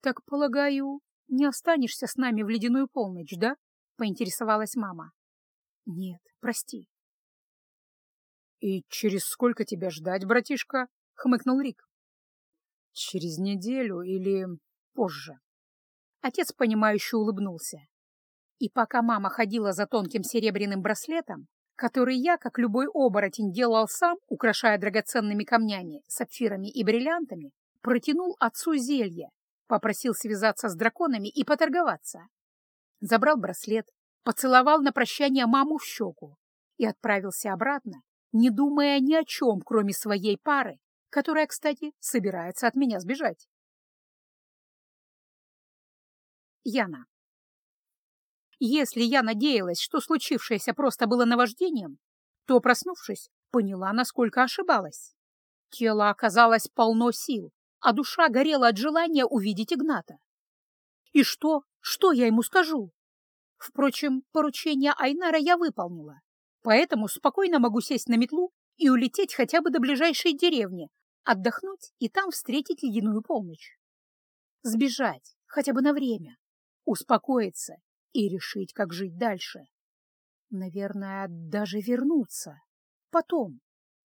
«Так, полагаю, не останешься с нами в ледяную полночь, да?» — поинтересовалась мама. «Нет, прости». «И через сколько тебя ждать, братишка?» — хмыкнул Рик. «Через неделю или позже?» Отец, понимающе улыбнулся. И пока мама ходила за тонким серебряным браслетом, который я, как любой оборотень, делал сам, украшая драгоценными камнями, сапфирами и бриллиантами, протянул отцу зелье, попросил связаться с драконами и поторговаться. Забрал браслет, поцеловал на прощание маму в щеку и отправился обратно, не думая ни о чем, кроме своей пары, которая, кстати, собирается от меня сбежать. Яна. Если я надеялась, что случившееся просто было наваждением, то, проснувшись, поняла, насколько ошибалась. Тело оказалось полно сил, а душа горела от желания увидеть Игната. И что, что я ему скажу? Впрочем, поручение Айнара я выполнила, поэтому спокойно могу сесть на метлу и улететь хотя бы до ближайшей деревни, отдохнуть и там встретить ледяную полночь. Сбежать, хотя бы на время, успокоиться и решить, как жить дальше. Наверное, даже вернуться. Потом,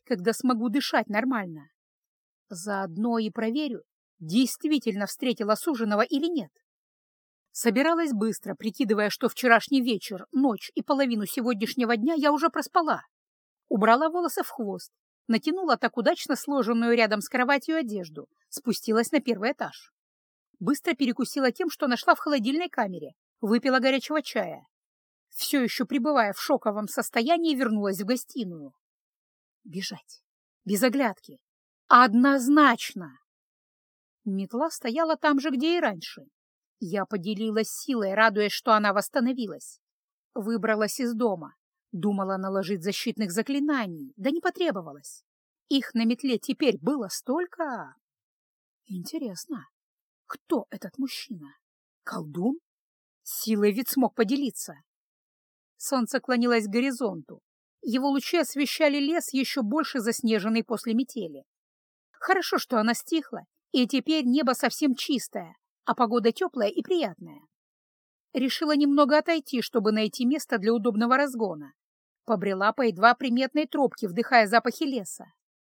когда смогу дышать нормально. Заодно и проверю, действительно встретила суженого или нет. Собиралась быстро, прикидывая, что вчерашний вечер, ночь и половину сегодняшнего дня я уже проспала. Убрала волосы в хвост, натянула так удачно сложенную рядом с кроватью одежду, спустилась на первый этаж. Быстро перекусила тем, что нашла в холодильной камере, выпила горячего чая. Все еще пребывая в шоковом состоянии, вернулась в гостиную. Бежать. Без оглядки. Однозначно. Метла стояла там же, где и раньше. Я поделилась силой, радуясь, что она восстановилась. Выбралась из дома. Думала наложить защитных заклинаний, да не потребовалось. Их на метле теперь было столько. Интересно, кто этот мужчина? Колдун? Силой ведь смог поделиться. Солнце клонилось к горизонту. Его лучи освещали лес, еще больше заснеженный после метели. Хорошо, что она стихла, и теперь небо совсем чистое, а погода теплая и приятная. Решила немного отойти, чтобы найти место для удобного разгона. Побрела по едва приметной тропке, вдыхая запахи леса.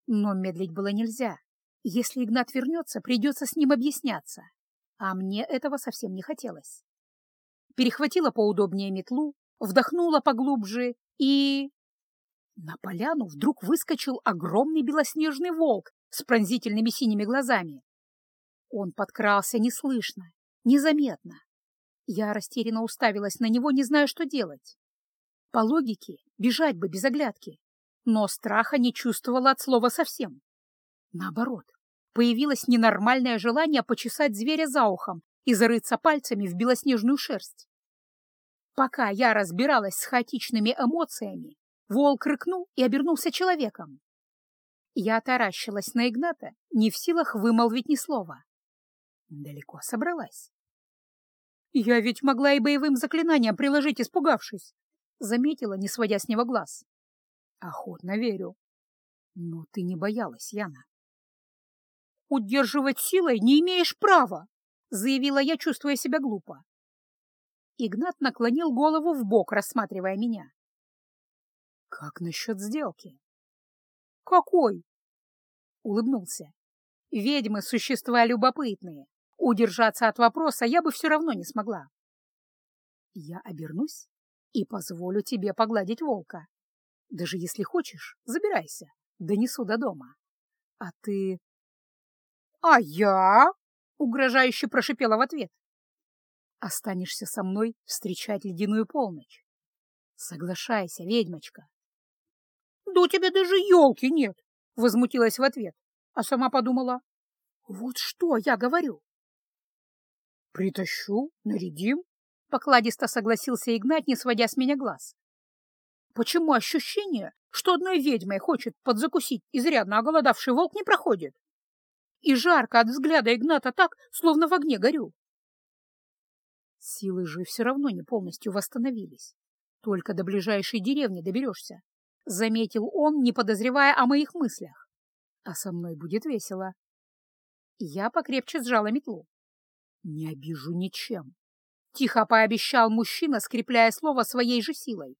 Но медлить было нельзя. Если Игнат вернется, придется с ним объясняться. А мне этого совсем не хотелось перехватила поудобнее метлу, вдохнула поглубже и... На поляну вдруг выскочил огромный белоснежный волк с пронзительными синими глазами. Он подкрался неслышно, незаметно. Я растерянно уставилась на него, не зная, что делать. По логике, бежать бы без оглядки, но страха не чувствовала от слова совсем. Наоборот, появилось ненормальное желание почесать зверя за ухом и зарыться пальцами в белоснежную шерсть. Пока я разбиралась с хаотичными эмоциями, волк рыкнул и обернулся человеком. Я таращилась на Игната, не в силах вымолвить ни слова. Далеко собралась. Я ведь могла и боевым заклинанием приложить, испугавшись, заметила, не сводя с него глаз. Охотно верю. Но ты не боялась, Яна. Удерживать силой не имеешь права, заявила я, чувствуя себя глупо. Игнат наклонил голову в бок, рассматривая меня. «Как насчет сделки?» «Какой?» Улыбнулся. «Ведьмы — существа любопытные. Удержаться от вопроса я бы все равно не смогла. Я обернусь и позволю тебе погладить волка. Даже если хочешь, забирайся, донесу до дома. А ты... — А я? — угрожающе прошипела в ответ. Останешься со мной встречать ледяную полночь. Соглашайся, ведьмочка. Да у тебя даже елки нет, возмутилась в ответ, а сама подумала. Вот что я говорю. Притащу, нарядим, Покладисто согласился Игнат, не сводя с меня глаз. Почему ощущение, что одной ведьмой хочет подзакусить изрядно оголодавший волк, не проходит? И жарко от взгляда Игната так, словно в огне горю. Силы же все равно не полностью восстановились. Только до ближайшей деревни доберешься. Заметил он, не подозревая о моих мыслях. А со мной будет весело. Я покрепче сжала метлу. Не обижу ничем. Тихо пообещал мужчина, скрепляя слово своей же силой.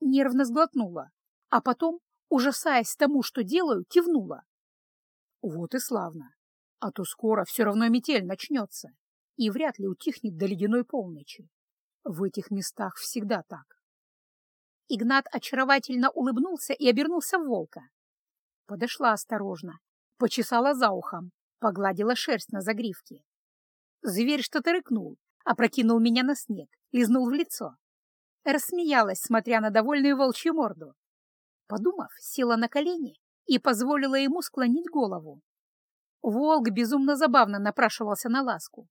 Нервно сглотнула, а потом, ужасаясь тому, что делаю, кивнула. Вот и славно, а то скоро все равно метель начнется и вряд ли утихнет до ледяной полночи. В этих местах всегда так. Игнат очаровательно улыбнулся и обернулся в волка. Подошла осторожно, почесала за ухом, погладила шерсть на загривке. Зверь что-то рыкнул, опрокинул меня на снег, лизнул в лицо. Рассмеялась, смотря на довольную волчью морду. Подумав, села на колени и позволила ему склонить голову. Волк безумно забавно напрашивался на ласку.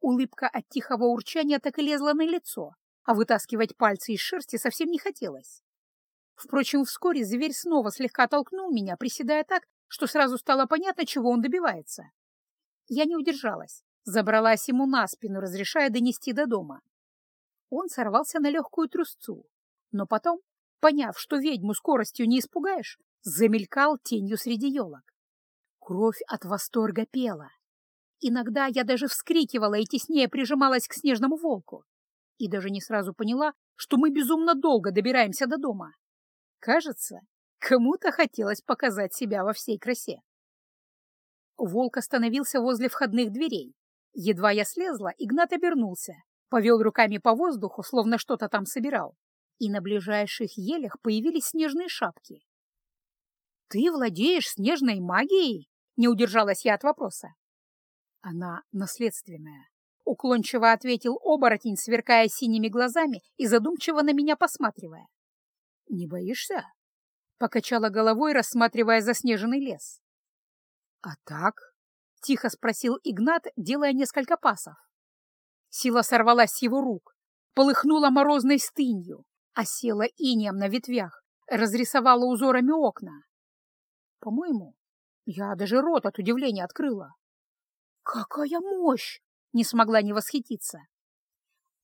Улыбка от тихого урчания так и лезла на лицо, а вытаскивать пальцы из шерсти совсем не хотелось. Впрочем, вскоре зверь снова слегка толкнул меня, приседая так, что сразу стало понятно, чего он добивается. Я не удержалась, забралась ему на спину, разрешая донести до дома. Он сорвался на легкую трусцу, но потом, поняв, что ведьму скоростью не испугаешь, замелькал тенью среди елок. Кровь от восторга пела. Иногда я даже вскрикивала и теснее прижималась к снежному волку. И даже не сразу поняла, что мы безумно долго добираемся до дома. Кажется, кому-то хотелось показать себя во всей красе. Волк остановился возле входных дверей. Едва я слезла, Игнат обернулся, повел руками по воздуху, словно что-то там собирал, и на ближайших елях появились снежные шапки. «Ты владеешь снежной магией?» — не удержалась я от вопроса. Она наследственная. Уклончиво ответил оборотень, сверкая синими глазами и задумчиво на меня посматривая. «Не боишься?» — покачала головой, рассматривая заснеженный лес. «А так?» — тихо спросил Игнат, делая несколько пасов. Сила сорвалась с его рук, полыхнула морозной стынью, осела инеем на ветвях, разрисовала узорами окна. По-моему, я даже рот от удивления открыла. «Какая мощь!» — не смогла не восхититься.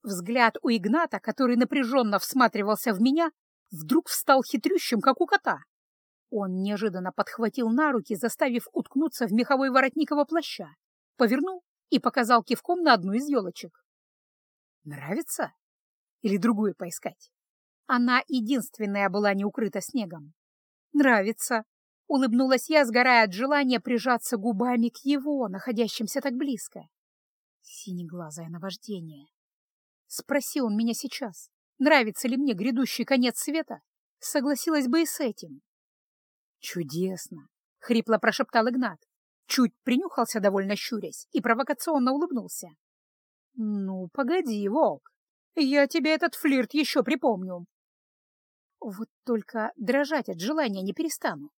Взгляд у Игната, который напряженно всматривался в меня, вдруг встал хитрющим, как у кота. Он неожиданно подхватил на руки, заставив уткнуться в меховой воротник его плаща, повернул и показал кивком на одну из елочек. «Нравится? Или другую поискать?» Она единственная была не укрыта снегом. «Нравится», Улыбнулась я, сгорая от желания прижаться губами к его, находящимся так близко. Синеглазое наваждение. Спроси он меня сейчас, нравится ли мне грядущий конец света, согласилась бы и с этим. Чудесно! — хрипло прошептал Игнат. Чуть принюхался, довольно щурясь, и провокационно улыбнулся. — Ну, погоди, волк, я тебе этот флирт еще припомню. Вот только дрожать от желания не перестану.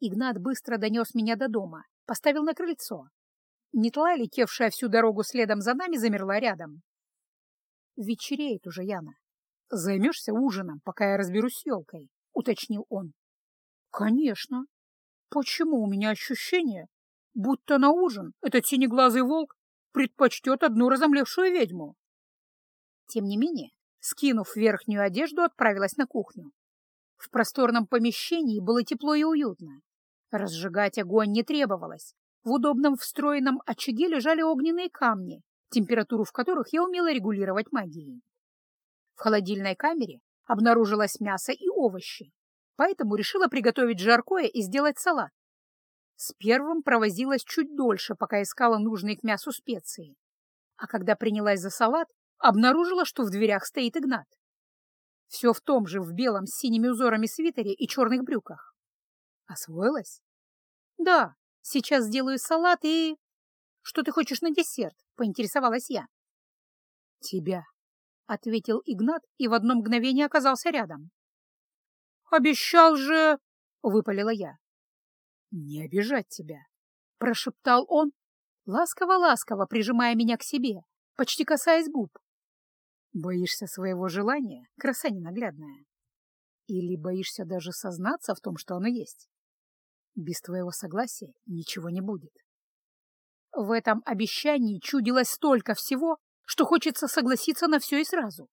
Игнат быстро донес меня до дома, поставил на крыльцо. Метла, летевшая всю дорогу следом за нами, замерла рядом. «Вечереет уже, Яна. Займешься ужином, пока я разберусь с елкой», — уточнил он. «Конечно. Почему у меня ощущение, будто на ужин этот синеглазый волк предпочтет одну разомлевшую ведьму?» Тем не менее, скинув верхнюю одежду, отправилась на кухню. В просторном помещении было тепло и уютно. Разжигать огонь не требовалось. В удобном встроенном очаге лежали огненные камни, температуру в которых я умела регулировать магией. В холодильной камере обнаружилось мясо и овощи, поэтому решила приготовить жаркое и сделать салат. С первым провозилась чуть дольше, пока искала нужные к мясу специи. А когда принялась за салат, обнаружила, что в дверях стоит Игнат. Все в том же в белом с синими узорами свитере и черных брюках. Освоилась? Да, сейчас сделаю салат и... Что ты хочешь на десерт? Поинтересовалась я. Тебя, ответил Игнат и в одно мгновение оказался рядом. Обещал же... Выпалила я. Не обижать тебя, прошептал он, ласково-ласково прижимая меня к себе, почти касаясь губ. Боишься своего желания, краса ненаглядная? Или боишься даже сознаться в том, что оно есть? Без твоего согласия ничего не будет. В этом обещании чудилось столько всего, что хочется согласиться на все и сразу.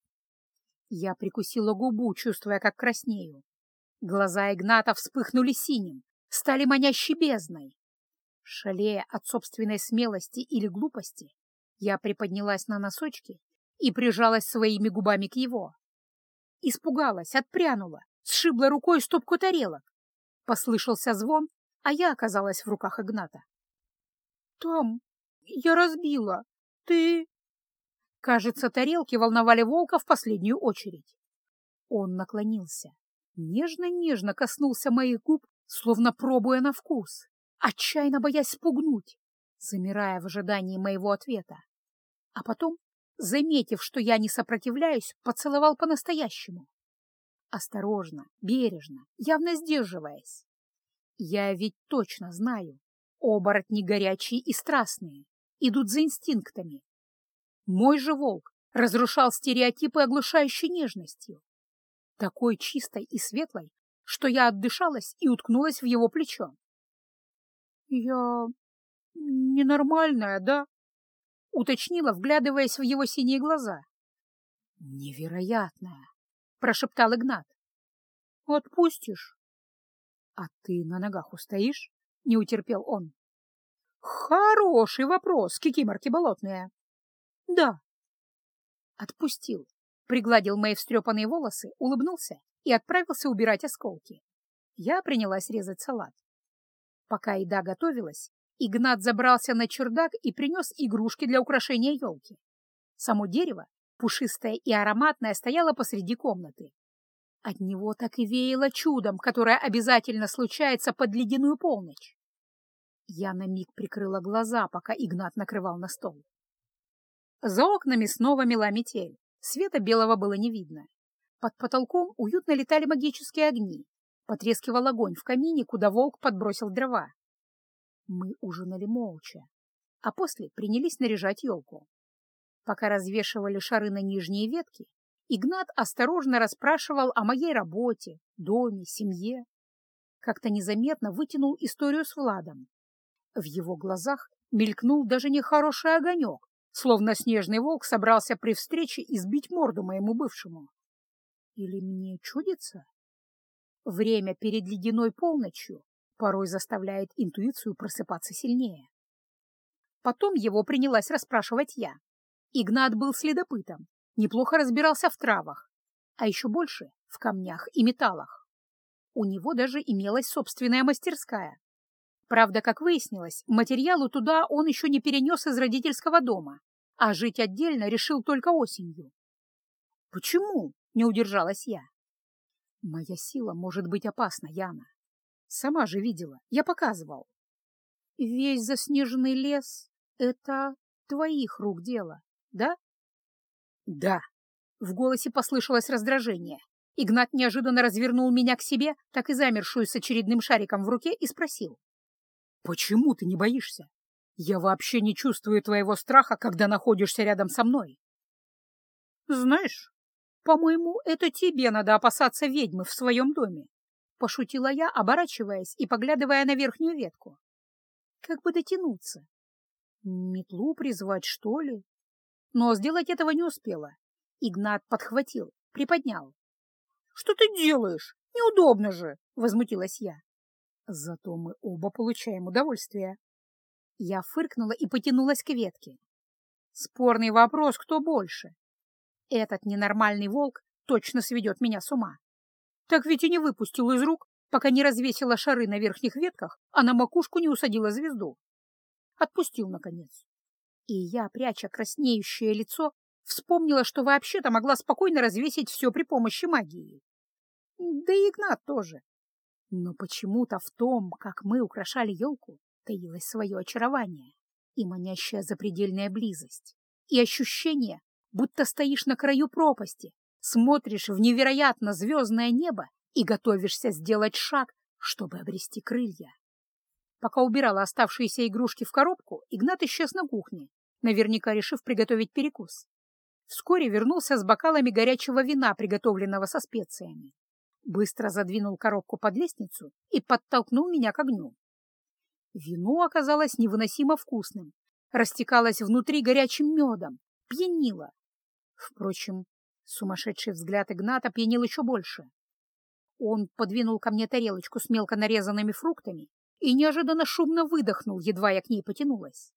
Я прикусила губу, чувствуя, как краснею. Глаза Игната вспыхнули синим, стали манящей бездной. Шалея от собственной смелости или глупости, я приподнялась на носочки и прижалась своими губами к его. Испугалась, отпрянула, сшибла рукой стопку тарелок. Послышался звон, а я оказалась в руках Игната. «Там, я разбила. Ты...» Кажется, тарелки волновали волка в последнюю очередь. Он наклонился, нежно-нежно коснулся моих губ, словно пробуя на вкус, отчаянно боясь спугнуть, замирая в ожидании моего ответа. А потом, заметив, что я не сопротивляюсь, поцеловал по-настоящему. Осторожно, бережно, явно сдерживаясь. Я ведь точно знаю, оборотни горячие и страстные, идут за инстинктами. Мой же волк разрушал стереотипы оглушающей нежностью, такой чистой и светлой, что я отдышалась и уткнулась в его плечо. «Я ненормальная, да?» — уточнила, вглядываясь в его синие глаза. «Невероятная!» — прошептал Игнат. «Отпустишь?» «А ты на ногах устоишь?» — не утерпел он. «Хороший вопрос, кикиморки болотные!» «Да». Отпустил, пригладил мои встрепанные волосы, улыбнулся и отправился убирать осколки. Я принялась резать салат. Пока еда готовилась, Игнат забрался на чердак и принес игрушки для украшения елки. Само дерево, пушистое и ароматное, стояло посреди комнаты. От него так и веяло чудом, которое обязательно случается под ледяную полночь. Я на миг прикрыла глаза, пока Игнат накрывал на стол. За окнами снова мела метель. Света белого было не видно. Под потолком уютно летали магические огни. Потрескивал огонь в камине, куда волк подбросил дрова. Мы ужинали молча, а после принялись наряжать елку. Пока развешивали шары на нижние ветки, Игнат осторожно расспрашивал о моей работе, доме, семье. Как-то незаметно вытянул историю с Владом. В его глазах мелькнул даже нехороший огонек, словно снежный волк собрался при встрече избить морду моему бывшему. Или мне чудится? Время перед ледяной полночью порой заставляет интуицию просыпаться сильнее. Потом его принялась расспрашивать я. Игнат был следопытом, неплохо разбирался в травах, а еще больше в камнях и металлах. У него даже имелась собственная мастерская. Правда, как выяснилось, материалу туда он еще не перенес из родительского дома, а жить отдельно решил только осенью. «Почему?» — не удержалась я. «Моя сила может быть опасна, Яна. Сама же видела, я показывал. Весь заснеженный лес — это твоих рук дело, да? Да. В голосе послышалось раздражение. Игнат неожиданно развернул меня к себе, так и замершую с очередным шариком в руке, и спросил. «Почему ты не боишься? Я вообще не чувствую твоего страха, когда находишься рядом со мной». «Знаешь, по-моему, это тебе надо опасаться ведьмы в своем доме. Пошутила я, оборачиваясь и поглядывая на верхнюю ветку. Как бы дотянуться? Метлу призвать, что ли? Но сделать этого не успела. Игнат подхватил, приподнял. — Что ты делаешь? Неудобно же! — возмутилась я. Зато мы оба получаем удовольствие. Я фыркнула и потянулась к ветке. Спорный вопрос, кто больше. Этот ненормальный волк точно сведет меня с ума. Так ведь и не выпустил из рук, пока не развесила шары на верхних ветках, а на макушку не усадила звезду. Отпустил, наконец. И я, пряча краснеющее лицо, вспомнила, что вообще-то могла спокойно развесить все при помощи магии. Да и Игнат тоже. Но почему-то в том, как мы украшали елку, таилось свое очарование и манящая запредельная близость, и ощущение, будто стоишь на краю пропасти, смотришь в невероятно звездное небо и готовишься сделать шаг, чтобы обрести крылья. Пока убирала оставшиеся игрушки в коробку, Игнат исчез на кухне, наверняка решив приготовить перекус. Вскоре вернулся с бокалами горячего вина, приготовленного со специями. Быстро задвинул коробку под лестницу и подтолкнул меня к огню. Вино оказалось невыносимо вкусным, растекалось внутри горячим медом, пьянило. Впрочем, сумасшедший взгляд Игната пьянил еще больше. Он подвинул ко мне тарелочку с мелко нарезанными фруктами и неожиданно шумно выдохнул, едва я к ней потянулась.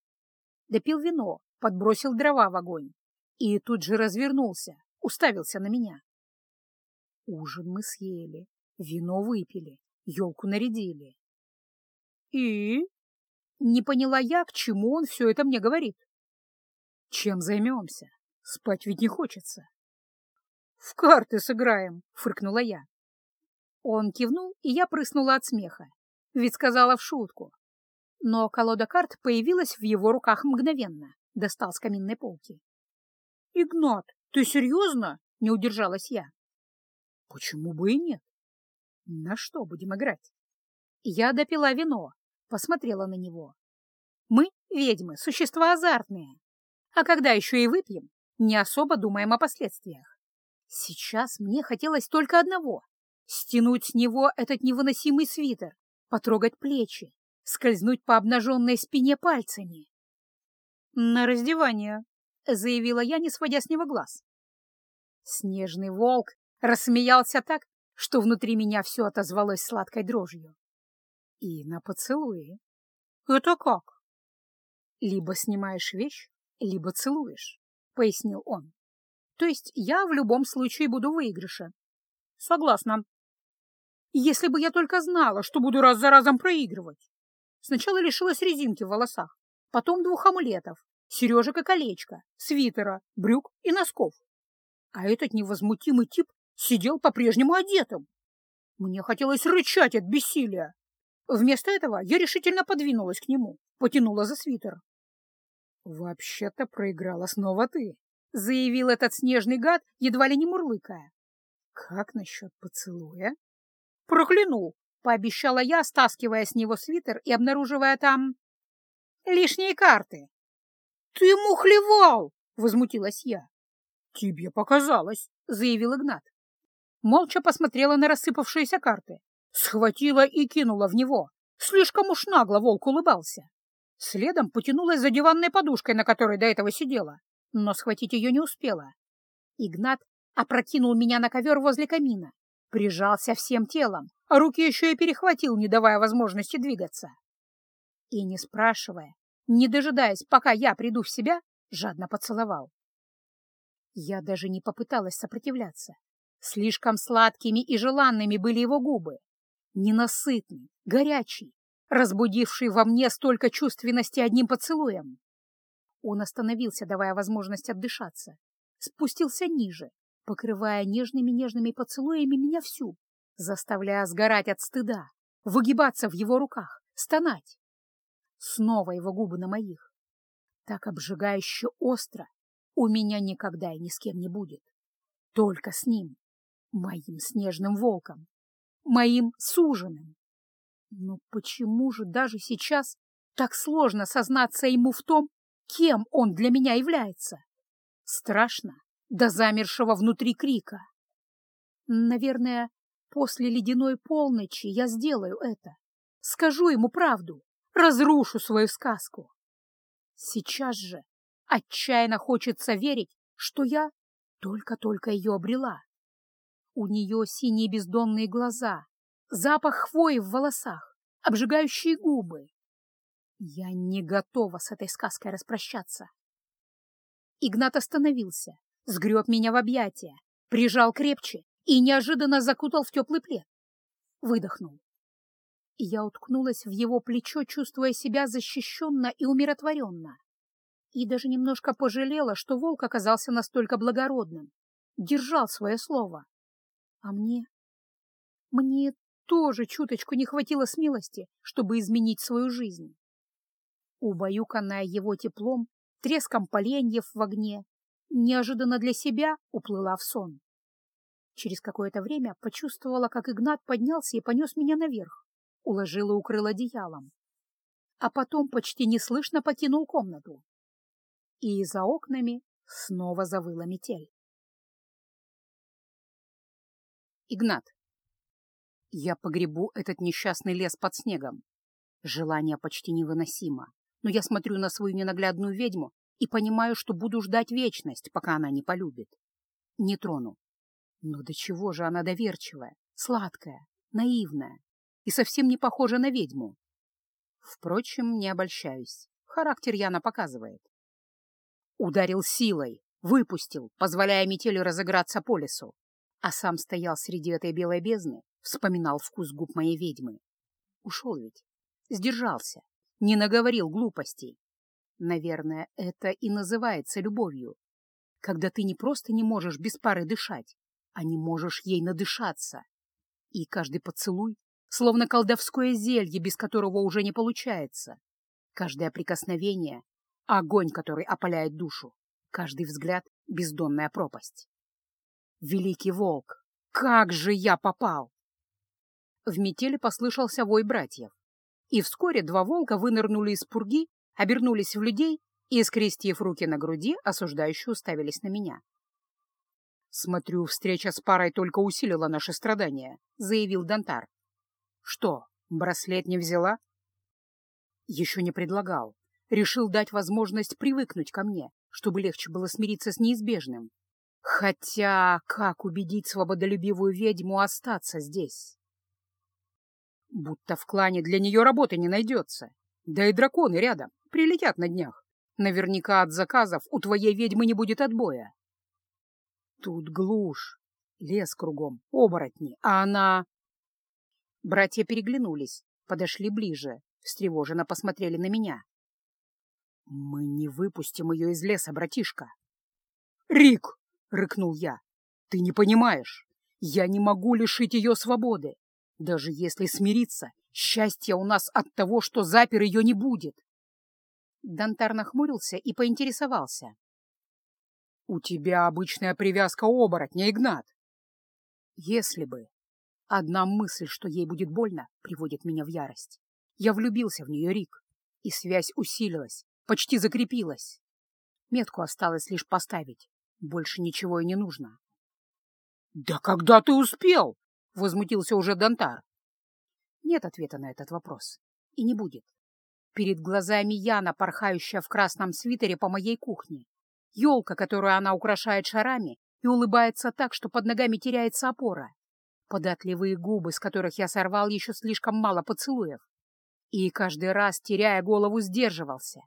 Допил вино, подбросил дрова в огонь и тут же развернулся, уставился на меня. Ужин мы съели, вино выпили, елку нарядили. И? Не поняла я, к чему он все это мне говорит. Чем займемся? Спать ведь не хочется. В карты сыграем, фыркнула я. Он кивнул, и я прыснула от смеха, ведь сказала в шутку. Но колода карт появилась в его руках мгновенно, достал с каминной полки. «Игнат, ты серьезно?» — не удержалась я. «Почему бы и нет? На что будем играть?» Я допила вино, посмотрела на него. «Мы, ведьмы, существа азартные. А когда еще и выпьем, не особо думаем о последствиях. Сейчас мне хотелось только одного — стянуть с него этот невыносимый свитер, потрогать плечи, скользнуть по обнаженной спине пальцами. «На раздевание», — заявила я, не сводя с него глаз. Снежный волк рассмеялся так, что внутри меня все отозвалось сладкой дрожью. И на поцелуи. «Это как?» «Либо снимаешь вещь, либо целуешь», — пояснил он. «То есть я в любом случае буду выигрыша». «Согласна». «Если бы я только знала, что буду раз за разом проигрывать». Сначала лишилась резинки в волосах, потом двух амулетов, сережек и колечка, свитера, брюк и носков. А этот невозмутимый тип сидел по-прежнему одетым. Мне хотелось рычать от бессилия. Вместо этого я решительно подвинулась к нему, потянула за свитер. «Вообще-то проиграла снова ты», — заявил этот снежный гад, едва ли не мурлыкая. «Как насчет поцелуя?» «Проклянул», — пообещала я, стаскивая с него свитер и обнаруживая там... «Лишние карты», «Ты мухлевал!» — возмутилась я. «Тебе показалось», — заявил Игнат. Молча посмотрела на рассыпавшиеся карты, схватила и кинула в него. Слишком уж нагло волк улыбался. Следом потянулась за диванной подушкой, на которой до этого сидела, но схватить ее не успела. Игнат опрокинул меня на ковер возле камина, прижался всем телом, а руки еще и перехватил, не давая возможности двигаться. И, не спрашивая, не дожидаясь, пока я приду в себя, жадно поцеловал. Я даже не попыталась сопротивляться. Слишком сладкими и желанными были его губы. Ненасытный, горячий, разбудивший во мне столько чувственности одним поцелуем. Он остановился, давая возможность отдышаться. Спустился ниже, покрывая нежными-нежными поцелуями меня всю, заставляя сгорать от стыда, выгибаться в его руках, стонать. Снова его губы на моих. Так обжигающе остро у меня никогда и ни с кем не будет. Только с ним, моим снежным волком, моим суженым. Но почему же даже сейчас так сложно сознаться ему в том, кем он для меня является? Страшно до замершего внутри крика. Наверное, после ледяной полночи я сделаю это. Скажу ему правду разрушу свою сказку. Сейчас же отчаянно хочется верить, что я только-только ее обрела. У нее синие бездонные глаза, запах хвои в волосах, обжигающие губы. Я не готова с этой сказкой распрощаться. Игнат остановился, сгреб меня в объятия, прижал крепче и неожиданно закутал в теплый плед. Выдохнул я уткнулась в его плечо, чувствуя себя защищенно и умиротворенно. И даже немножко пожалела, что волк оказался настолько благородным, держал свое слово. А мне... Мне тоже чуточку не хватило смелости, чтобы изменить свою жизнь. Убаюканная его теплом, треском поленьев в огне, неожиданно для себя уплыла в сон. Через какое-то время почувствовала, как Игнат поднялся и понес меня наверх уложил и укрыл одеялом, а потом почти неслышно покинул комнату. и за окнами снова завыла метель. Игнат. Я погребу этот несчастный лес под снегом. Желание почти невыносимо, но я смотрю на свою ненаглядную ведьму и понимаю, что буду ждать вечность, пока она не полюбит. Не трону. Но до чего же она доверчивая, сладкая, наивная и совсем не похожа на ведьму. Впрочем, не обольщаюсь. Характер Яна показывает. Ударил силой, выпустил, позволяя метели разыграться по лесу, а сам стоял среди этой белой бездны, вспоминал вкус губ моей ведьмы. Ушел ведь, сдержался, не наговорил глупостей. Наверное, это и называется любовью, когда ты не просто не можешь без пары дышать, а не можешь ей надышаться. И каждый поцелуй, словно колдовское зелье, без которого уже не получается. Каждое прикосновение — огонь, который опаляет душу. Каждый взгляд — бездонная пропасть. Великий волк! Как же я попал! В метели послышался вой братьев. И вскоре два волка вынырнули из пурги, обернулись в людей и, скрестив руки на груди, осуждающие уставились на меня. «Смотрю, встреча с парой только усилила наши страдания», — заявил Дантар. «Что, браслет не взяла?» «Еще не предлагал. Решил дать возможность привыкнуть ко мне, чтобы легче было смириться с неизбежным. Хотя как убедить свободолюбивую ведьму остаться здесь?» Будто в клане для нее работы не найдется. Да и драконы рядом, прилетят на днях. Наверняка от заказов у твоей ведьмы не будет отбоя. Тут глушь, лес кругом, оборотни, а она... Братья переглянулись, подошли ближе, встревоженно посмотрели на меня. «Мы не выпустим ее из леса, братишка!» «Рик!» — рыкнул я. «Ты не понимаешь! Я не могу лишить ее свободы! Даже если смириться, счастья у нас от того, что запер ее не будет. Дантар нахмурился и поинтересовался. — У тебя обычная привязка оборотня, Игнат. Если бы. Одна мысль, что ей будет больно, приводит меня в ярость. Я влюбился в нее, Рик, и связь усилилась, почти закрепилась. Метку осталось лишь поставить. Больше ничего и не нужно. — Да когда ты успел? — возмутился уже Дантар. Нет ответа на этот вопрос. И не будет. Перед глазами Яна, порхающая в красном свитере по моей кухне. Елка, которую она украшает шарами и улыбается так, что под ногами теряется опора. Податливые губы, с которых я сорвал еще слишком мало поцелуев. И каждый раз, теряя голову, сдерживался.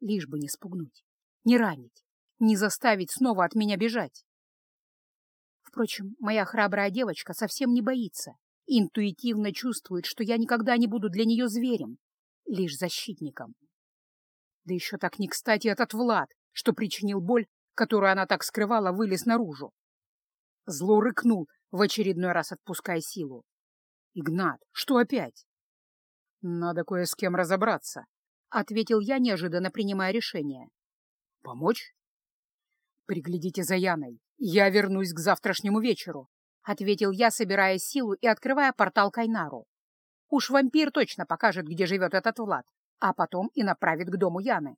Лишь бы не спугнуть, не ранить, не заставить снова от меня бежать. Впрочем, моя храбрая девочка совсем не боится интуитивно чувствует, что я никогда не буду для нее зверем, лишь защитником. Да еще так не кстати этот Влад, что причинил боль, которую она так скрывала, вылез наружу. Зло рыкнул, в очередной раз отпуская силу. «Игнат, что опять?» «Надо кое с кем разобраться», — ответил я, неожиданно принимая решение. «Помочь?» «Приглядите за Яной. «Я вернусь к завтрашнему вечеру», — ответил я, собирая силу и открывая портал Кайнару. «Уж вампир точно покажет, где живет этот Влад, а потом и направит к дому Яны».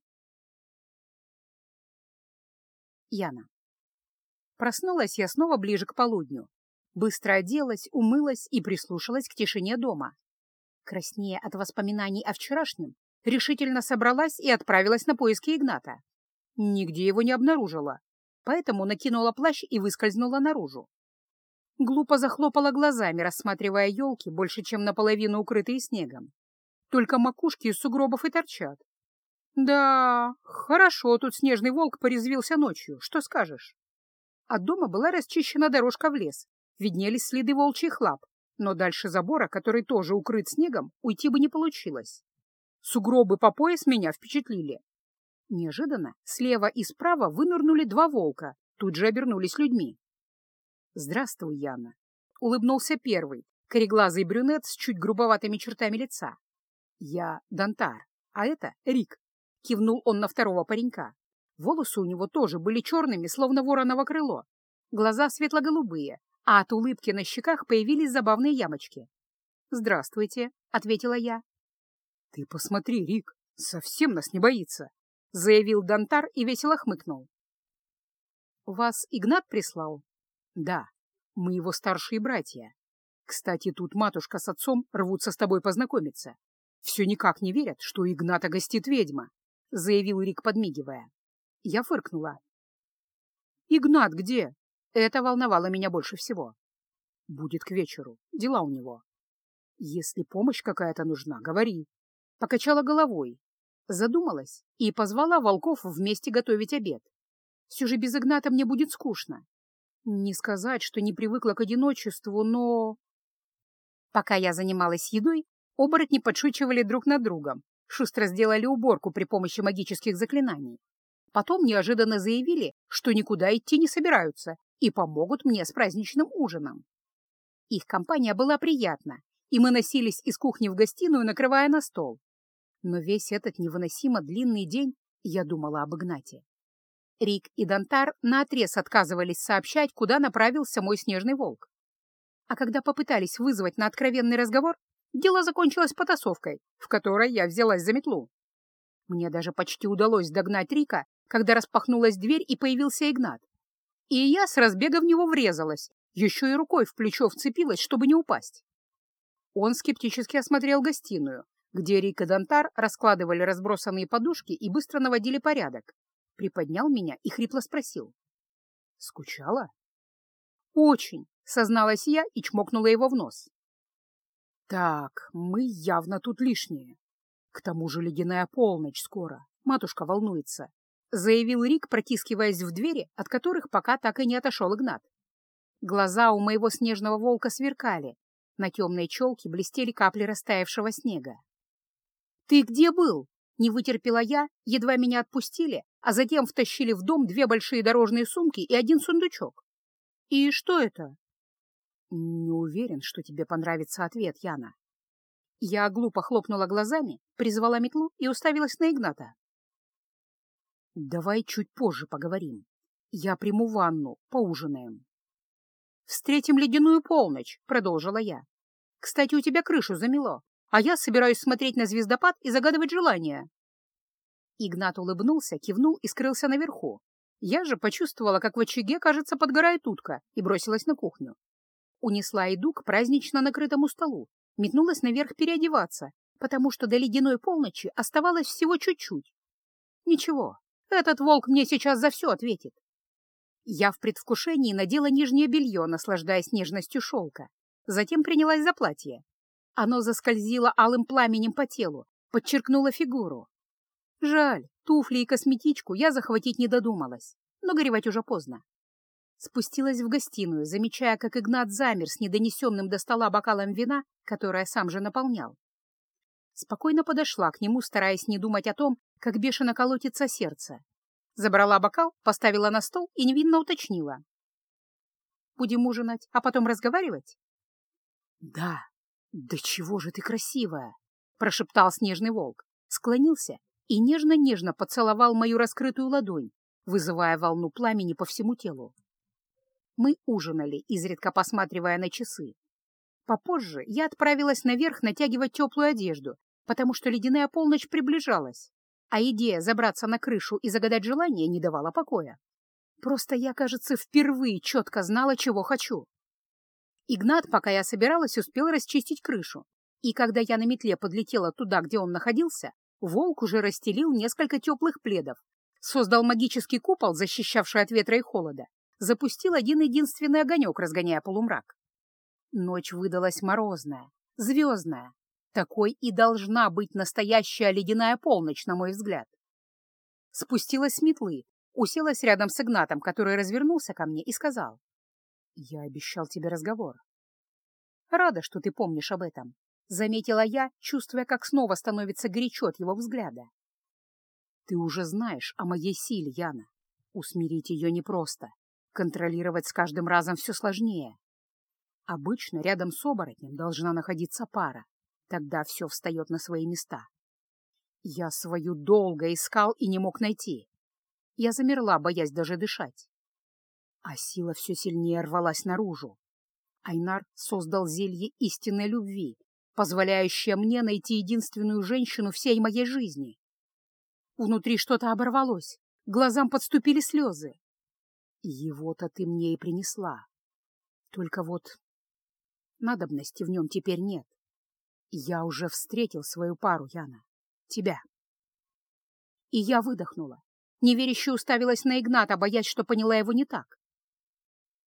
Яна. Проснулась я снова ближе к полудню. Быстро оделась, умылась и прислушалась к тишине дома. Краснее от воспоминаний о вчерашнем, решительно собралась и отправилась на поиски Игната. Нигде его не обнаружила поэтому накинула плащ и выскользнула наружу. Глупо захлопала глазами, рассматривая елки, больше чем наполовину укрытые снегом. Только макушки из сугробов и торчат. Да, хорошо, тут снежный волк порезвился ночью, что скажешь? От дома была расчищена дорожка в лес, виднелись следы волчьих лап, но дальше забора, который тоже укрыт снегом, уйти бы не получилось. Сугробы по пояс меня впечатлили. Неожиданно слева и справа вынырнули два волка, тут же обернулись людьми. «Здравствуй, Яна!» — улыбнулся первый, кореглазый брюнет с чуть грубоватыми чертами лица. «Я Дантар, а это Рик», — кивнул он на второго паренька. Волосы у него тоже были черными, словно вороново крыло. Глаза светло-голубые, а от улыбки на щеках появились забавные ямочки. «Здравствуйте», — ответила я. «Ты посмотри, Рик, совсем нас не боится», — заявил Дантар и весело хмыкнул. «Вас Игнат прислал?» «Да, мы его старшие братья. Кстати, тут матушка с отцом рвутся с тобой познакомиться. Все никак не верят, что Игната гостит ведьма», — заявил Рик, подмигивая. Я фыркнула. «Игнат где?» Это волновало меня больше всего. «Будет к вечеру. Дела у него». «Если помощь какая-то нужна, говори». Покачала головой, задумалась и позвала волков вместе готовить обед. Все же без Игната мне будет скучно. Не сказать, что не привыкла к одиночеству, но... Пока я занималась едой, оборотни подшучивали друг над другом, шустро сделали уборку при помощи магических заклинаний. Потом неожиданно заявили, что никуда идти не собираются и помогут мне с праздничным ужином. Их компания была приятна, и мы носились из кухни в гостиную, накрывая на стол. Но весь этот невыносимо длинный день я думала об Игнате. Рик и Дантар наотрез отказывались сообщать, куда направился мой снежный волк. А когда попытались вызвать на откровенный разговор, дело закончилось потасовкой, в которой я взялась за метлу. Мне даже почти удалось догнать Рика, когда распахнулась дверь и появился Игнат. И я с разбега в него врезалась, еще и рукой в плечо вцепилась, чтобы не упасть. Он скептически осмотрел гостиную, где Рик и Дантар раскладывали разбросанные подушки и быстро наводили порядок, приподнял меня и хрипло спросил. «Скучала?» «Очень», — созналась я и чмокнула его в нос. «Так, мы явно тут лишние. К тому же ледяная полночь скоро, матушка волнуется», — заявил Рик, протискиваясь в двери, от которых пока так и не отошел Игнат. Глаза у моего снежного волка сверкали, на темной челке блестели капли растаявшего снега. «Ты где был?» Не вытерпела я, едва меня отпустили, а затем втащили в дом две большие дорожные сумки и один сундучок. И что это? Не уверен, что тебе понравится ответ, Яна. Я глупо хлопнула глазами, призвала метлу и уставилась на Игната. Давай чуть позже поговорим. Я приму ванну, поужинаем. Встретим ледяную полночь, продолжила я. Кстати, у тебя крышу замело а я собираюсь смотреть на звездопад и загадывать желания. Игнат улыбнулся, кивнул и скрылся наверху. Я же почувствовала, как в очаге, кажется, подгорает утка, и бросилась на кухню. Унесла еду к празднично накрытому столу, метнулась наверх переодеваться, потому что до ледяной полночи оставалось всего чуть-чуть. Ничего, этот волк мне сейчас за все ответит. Я в предвкушении надела нижнее белье, наслаждаясь нежностью шелка. Затем принялась за платье. Оно заскользило алым пламенем по телу, подчеркнуло фигуру. Жаль, туфли и косметичку я захватить не додумалась, но горевать уже поздно. Спустилась в гостиную, замечая, как Игнат замер с недонесенным до стола бокалом вина, которое сам же наполнял. Спокойно подошла к нему, стараясь не думать о том, как бешено колотится сердце. Забрала бокал, поставила на стол и невинно уточнила. «Будем ужинать, а потом разговаривать?» «Да», «Да чего же ты красивая!» — прошептал снежный волк, склонился и нежно-нежно поцеловал мою раскрытую ладонь, вызывая волну пламени по всему телу. Мы ужинали, изредка посматривая на часы. Попозже я отправилась наверх натягивать теплую одежду, потому что ледяная полночь приближалась, а идея забраться на крышу и загадать желание не давала покоя. Просто я, кажется, впервые четко знала, чего хочу. Игнат, пока я собиралась, успел расчистить крышу, и когда я на метле подлетела туда, где он находился, волк уже расстелил несколько теплых пледов, создал магический купол, защищавший от ветра и холода, запустил один-единственный огонек, разгоняя полумрак. Ночь выдалась морозная, звездная. Такой и должна быть настоящая ледяная полночь, на мой взгляд. Спустилась с метлы, уселась рядом с Игнатом, который развернулся ко мне и сказал. Я обещал тебе разговор. Рада, что ты помнишь об этом, заметила я, чувствуя, как снова становится горячо от его взгляда. Ты уже знаешь о моей силе, Яна. Усмирить ее непросто. Контролировать с каждым разом все сложнее. Обычно рядом с оборотнем должна находиться пара. Тогда все встает на свои места. Я свою долго искал и не мог найти. Я замерла, боясь даже дышать. А сила все сильнее рвалась наружу. Айнар создал зелье истинной любви, позволяющее мне найти единственную женщину всей моей жизни. Внутри что-то оборвалось, глазам подступили слезы. Его-то ты мне и принесла. Только вот надобности в нем теперь нет. Я уже встретил свою пару, Яна. Тебя. И я выдохнула. Неверяще уставилась на Игната, боясь, что поняла его не так.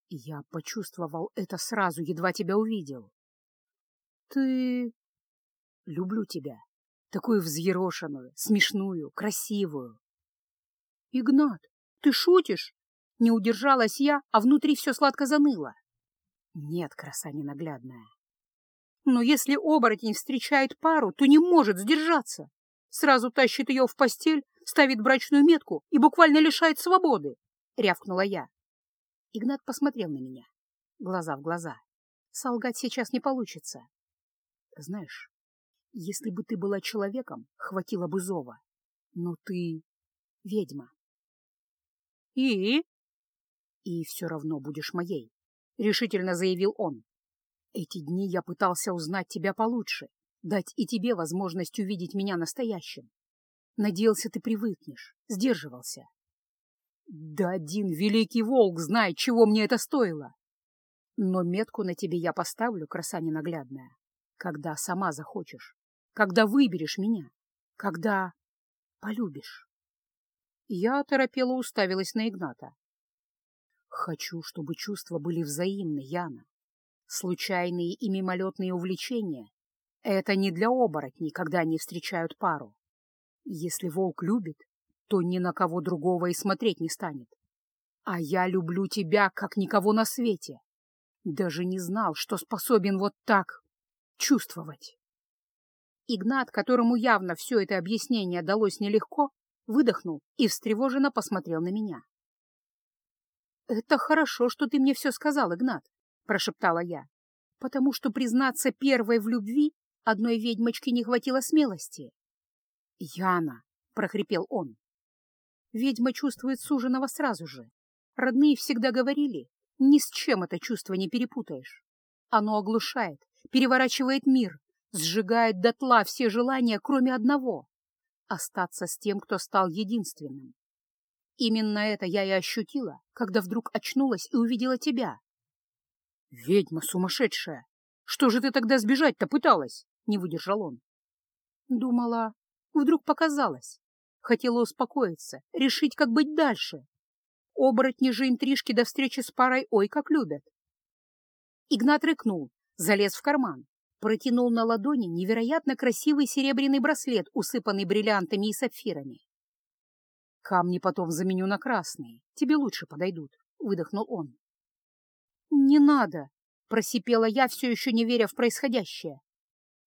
Я почувствовал это сразу, едва тебя увидел. Ты... Люблю тебя. Такую взъерошенную, смешную, красивую. Игнат, ты шутишь? Не удержалась я, а внутри все сладко заныло. Нет, краса ненаглядная. Но если оборотень встречает пару, то не может сдержаться. Сразу тащит ее в постель, ставит брачную метку и буквально лишает свободы, — рявкнула я. Игнат посмотрел на меня, глаза в глаза. Солгать сейчас не получится. Знаешь, если бы ты была человеком, хватило бы зова. Но ты ведьма. И? И все равно будешь моей, — решительно заявил он. Эти дни я пытался узнать тебя получше, дать и тебе возможность увидеть меня настоящим. Надеялся, ты привыкнешь, сдерживался. Да один великий волк знает, чего мне это стоило. Но метку на тебе я поставлю, краса ненаглядная, когда сама захочешь когда выберешь меня, когда полюбишь. Я торопела уставилась на Игната. Хочу, чтобы чувства были взаимны, Яна. Случайные и мимолетные увлечения — это не для оборотней, когда они встречают пару. Если волк любит, то ни на кого другого и смотреть не станет. А я люблю тебя, как никого на свете. Даже не знал, что способен вот так чувствовать. Игнат, которому явно все это объяснение далось нелегко, выдохнул и встревоженно посмотрел на меня. «Это хорошо, что ты мне все сказал, Игнат», — прошептала я, «потому что признаться первой в любви одной ведьмочке не хватило смелости». «Яна», — прохрипел он. Ведьма чувствует суженого сразу же. Родные всегда говорили, ни с чем это чувство не перепутаешь. Оно оглушает, переворачивает мир, сжигает дотла все желания, кроме одного — остаться с тем, кто стал единственным. Именно это я и ощутила, когда вдруг очнулась и увидела тебя. «Ведьма сумасшедшая! Что же ты тогда сбежать-то пыталась?» — не выдержал он. Думала, вдруг показалось. Хотела успокоиться, решить, как быть дальше. Оборотни же интрижки до встречи с парой ой как любят. Игнат рыкнул, залез в карман, протянул на ладони невероятно красивый серебряный браслет, усыпанный бриллиантами и сапфирами. «Камни потом заменю на красные, тебе лучше подойдут», — выдохнул он. «Не надо», — просипела я, все еще не веря в происходящее.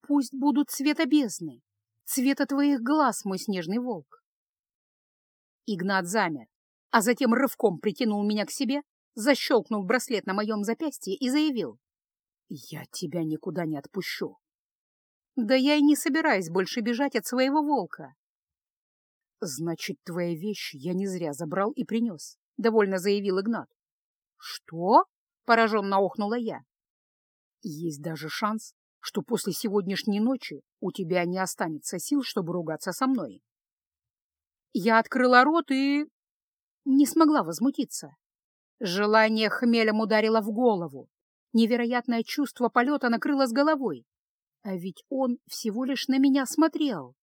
«Пусть будут цвета бездны, цвета твоих глаз, мой снежный волк». Игнат замер, а затем рывком притянул меня к себе, защелкнул браслет на моем запястье и заявил. Я тебя никуда не отпущу. Да я и не собираюсь больше бежать от своего волка. Значит, твои вещи я не зря забрал и принес, — довольно заявил Игнат. Что? — пораженно охнула я. Есть даже шанс, что после сегодняшней ночи у тебя не останется сил, чтобы ругаться со мной. Я открыла рот и... не смогла возмутиться. Желание хмелем ударило в голову. Невероятное чувство полета накрыло с головой. А ведь он всего лишь на меня смотрел.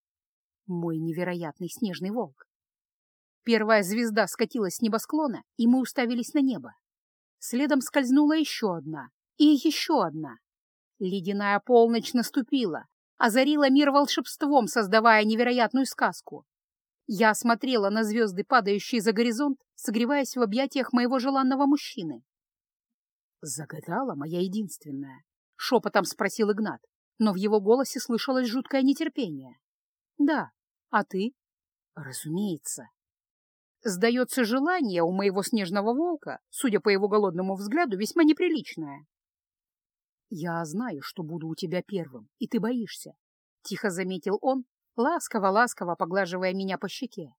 Мой невероятный снежный волк. Первая звезда скатилась с небосклона, и мы уставились на небо. Следом скользнула еще одна, и еще одна. Ледяная полночь наступила, озарила мир волшебством, создавая невероятную сказку. Я смотрела на звезды, падающие за горизонт, согреваясь в объятиях моего желанного мужчины. «Загадала моя единственная?» — шепотом спросил Игнат, но в его голосе слышалось жуткое нетерпение. «Да. А ты?» «Разумеется». Сдается желание у моего снежного волка, судя по его голодному взгляду, весьма неприличное. «Я знаю, что буду у тебя первым, и ты боишься», — тихо заметил он, ласково-ласково поглаживая меня по щеке.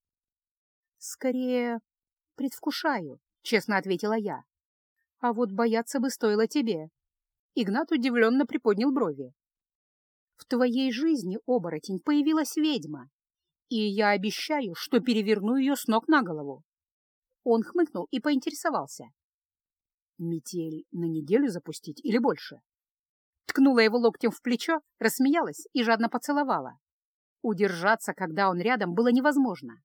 «Скорее, предвкушаю», — честно ответила я. А вот бояться бы стоило тебе. Игнат удивленно приподнял брови. В твоей жизни, оборотень, появилась ведьма. И я обещаю, что переверну ее с ног на голову. Он хмыкнул и поинтересовался. Метель на неделю запустить или больше? Ткнула его локтем в плечо, рассмеялась и жадно поцеловала. Удержаться, когда он рядом, было невозможно.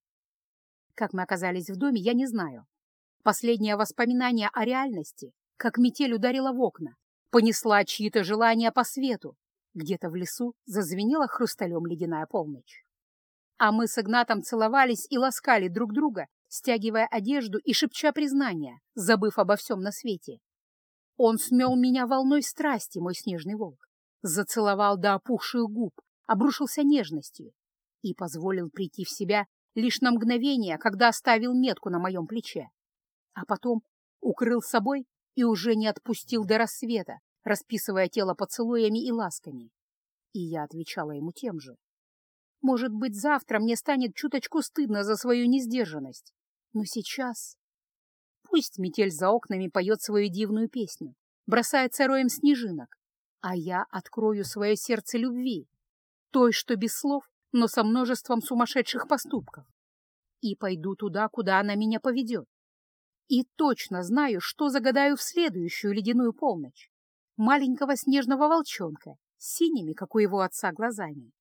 Как мы оказались в доме, я не знаю. Последнее воспоминание о реальности, как метель ударила в окна, понесла чьи-то желания по свету. Где-то в лесу зазвенела хрусталем ледяная полночь. А мы с Игнатом целовались и ласкали друг друга, стягивая одежду и шепча признания, забыв обо всем на свете. Он смел меня волной страсти, мой снежный волк, зацеловал до опухших губ, обрушился нежностью и позволил прийти в себя лишь на мгновение, когда оставил метку на моем плече, а потом укрыл собой и уже не отпустил до рассвета, расписывая тело поцелуями и ласками. И я отвечала ему тем же. Может быть, завтра мне станет чуточку стыдно за свою несдержанность, но сейчас... Пусть метель за окнами поет свою дивную песню, бросается роем снежинок, а я открою свое сердце любви, той, что без слов, но со множеством сумасшедших поступков. И пойду туда, куда она меня поведет. И точно знаю, что загадаю в следующую ледяную полночь. Маленького снежного волчонка синими, как у его отца, глазами.